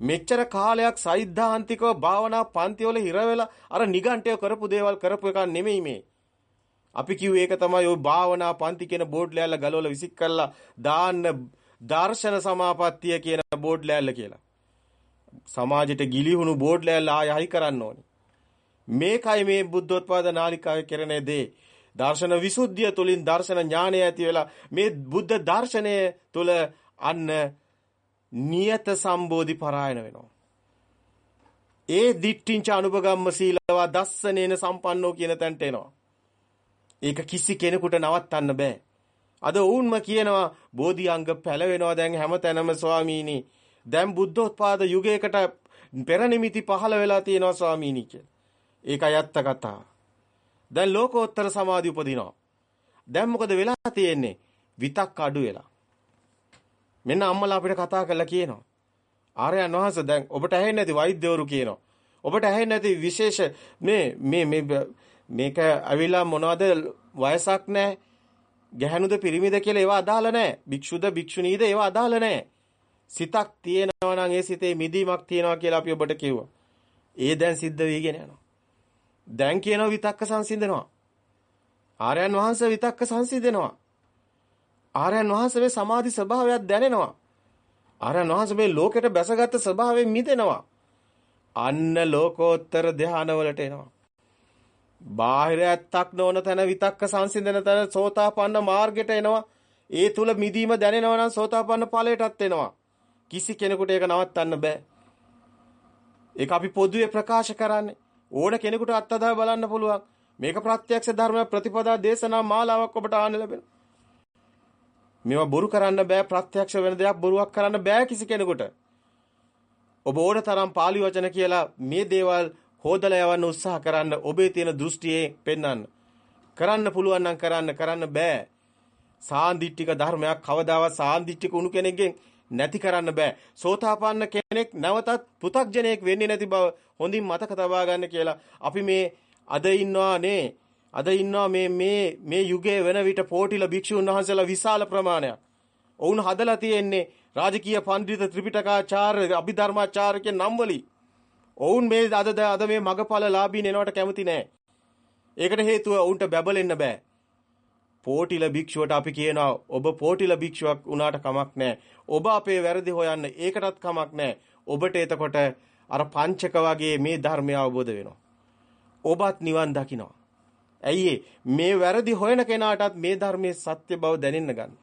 Speaker 1: මෙච්චර කාලයක් සෛද්ධාන්තිකව භාවනා පන්තිවල හිර වෙලා අර නිගණ්ඨය කරපු දේවල් කරපු එක නෙමෙයි මේ. අපි කිව්වේ ඒක තමයි ওই භාවනා පන්ති කියන බෝඩ් ලෑල්ල ගලවලා විසික් කරලා දාන්න දර්ශන සමාපත්තිය කියන බෝඩ් ලෑල්ල කියලා. සමාජයට ගිලිහුණු බෝඩ් ලෑල්ල ආය හයි කරන්න ඕනේ. මේකයි මේ බුද්ධෝත්පාද නාලිකාවේ කරන දේ. දර්ශන විසුද්ධිය තුලින් දර්ශන ඥානය ඇති වෙලා මේ බුද්ධ දර්ශනය තුල අන්න නියත සම්බෝධි පරායන වෙනවා. ඒ දිට්ඨිංච අනුපගම්ම සීලවා දස්සනේන සම්පන්නෝ කියන තැනට එනවා. ඒක කිසි කෙනෙකුට නවත්තන්න බෑ. අද වුන්ම කියනවා බෝධි අංග පැලවෙනවා දැන් හැමතැනම ස්වාමීනි දැන් බුද්ධෝත්පාද යුගයකට පෙර නිමිති පහළ වෙලා තියෙනවා ස්වාමීනි කියලා. ඒකයි අත්ත කතාව. දැන් ලෝකෝත්තර සමාධි උපදිනවා. දැන් මොකද වෙලා තියෙන්නේ? විතක් අඩු වෙලා. මෙන්න අම්මලා අපිට කතා කරලා කියනවා. ආර්යයන් වහන්සේ දැන් ඔබට ඇහෙන්නේ නැති වෛද්‍යවරු කියනවා. ඔබට ඇහෙන්නේ නැති විශේෂ මේ මේ මේ මේක අවිලා මොනවද වයසක් නැහැ. ගැහණුද පිරිමිද කියලා ඒවා අදාළ නැහැ. භික්ෂුද භික්ෂුණීද ඒවා අදාළ නැහැ. සිතක් තියෙනවා නම් ඒ සිතේ මිදීමක් තියෙනවා කියලා අපි ඔබට කිව්වා. ඒ දැන් සිද්ධ වෙගෙන යනවා. දැන් කියනවා විතක්ක සංසිඳනවා. ආර්යයන් වහන්සේ විතක්ක සංසිඳනවා. ආර්යයන් වහන්සේ මේ සමාධි ස්වභාවයක් දැනෙනවා. ආර්යයන් වහන්සේ මේ ලෝකෙට බැසගත් ස්වභාවයෙන් මිදෙනවා. අන්න ලෝකෝත්තර ධානවලට එනවා. බාහිර ඇත්තක් නොවන තැන විතක්ක සංසිඳන තැන සෝතාපන්න මාර්ගයට එනවා. ඒ තුල මිදීම දැනෙනවා නම් සෝතාපන්න ඵලයටත් එනවා. කිසි කෙනෙකුට ඒක නවත්තන්න බෑ. ඒක අපි පොදුවේ ප්‍රකාශ කරන්නේ. ඕන කෙනෙකුට අත්දැක බලන්න පුළුවන්. මේක ප්‍රත්‍යක්ෂ ධර්ම ප්‍රතිපදා දේශනා මාලාවක් ඔබට ආන්න ලැබෙනවා. මේවා බොරු කරන්න බෑ ප්‍රත්‍යක්ෂ වෙන දෙයක් බොරුවක් කරන්න බෑ කිසි කෙනෙකුට. ඔබ ඕන තරම් පාලි වචන කියලා මේ දේවල් හොදලා යවන්න උත්සාහ කරන්න ඔබේ තියෙන දෘෂ්ටියේ පෙන්වන්න. කරන්න පුළුවන් නම් කරන්න කරන්න බෑ. සාන්දිටික ධර්මයක් කවදාවත් සාන්දිටික උණු කෙනෙක්ගෙන් නැති කරන්න බෑ. සෝතාපන්න කෙනෙක් නැවතත් පෘ탁ජනෙක් වෙන්නේ නැති බව හොඳින් මතක තබා ගන්න කියලා අපි මේ අද ඉන්නවා නේ. අද ඉන්නවා මේ මේ මේ යුගයේ වෙන විට පෝටිල භික්ෂුන් වහන්සේලා විශාල ප්‍රමාණයක්. ඔවුන් හදලා තියෙන්නේ රාජකීය පඬිත ත්‍රිපිටකාචාර්ය අභිධර්මාචාර්ය කියන නම් වලින් ඔවුන් මේ අද අද මේ මගපලලාභීන් එනවට කැමති නැහැ. ඒකට හේතුව ඔවුන්ට බැබලෙන්න බෑ. පෝටිල භික්ෂුවට අපි කියනවා ඔබ පෝටිල භික්ෂුවක් වුණාට කමක් නැහැ. ඔබ අපේ වැරදි හොයන්න ඒකටත් කමක් නැහැ. ඔබට එතකොට අර පංචක වගේ මේ ධර්මය අවබෝධ වෙනවා. ඔබත් නිවන් දකිනවා. ඇයි මේ වැරදි හොයන කෙනාටත් මේ ධර්මයේ සත්‍ය බව දැනෙන්න ගන්න.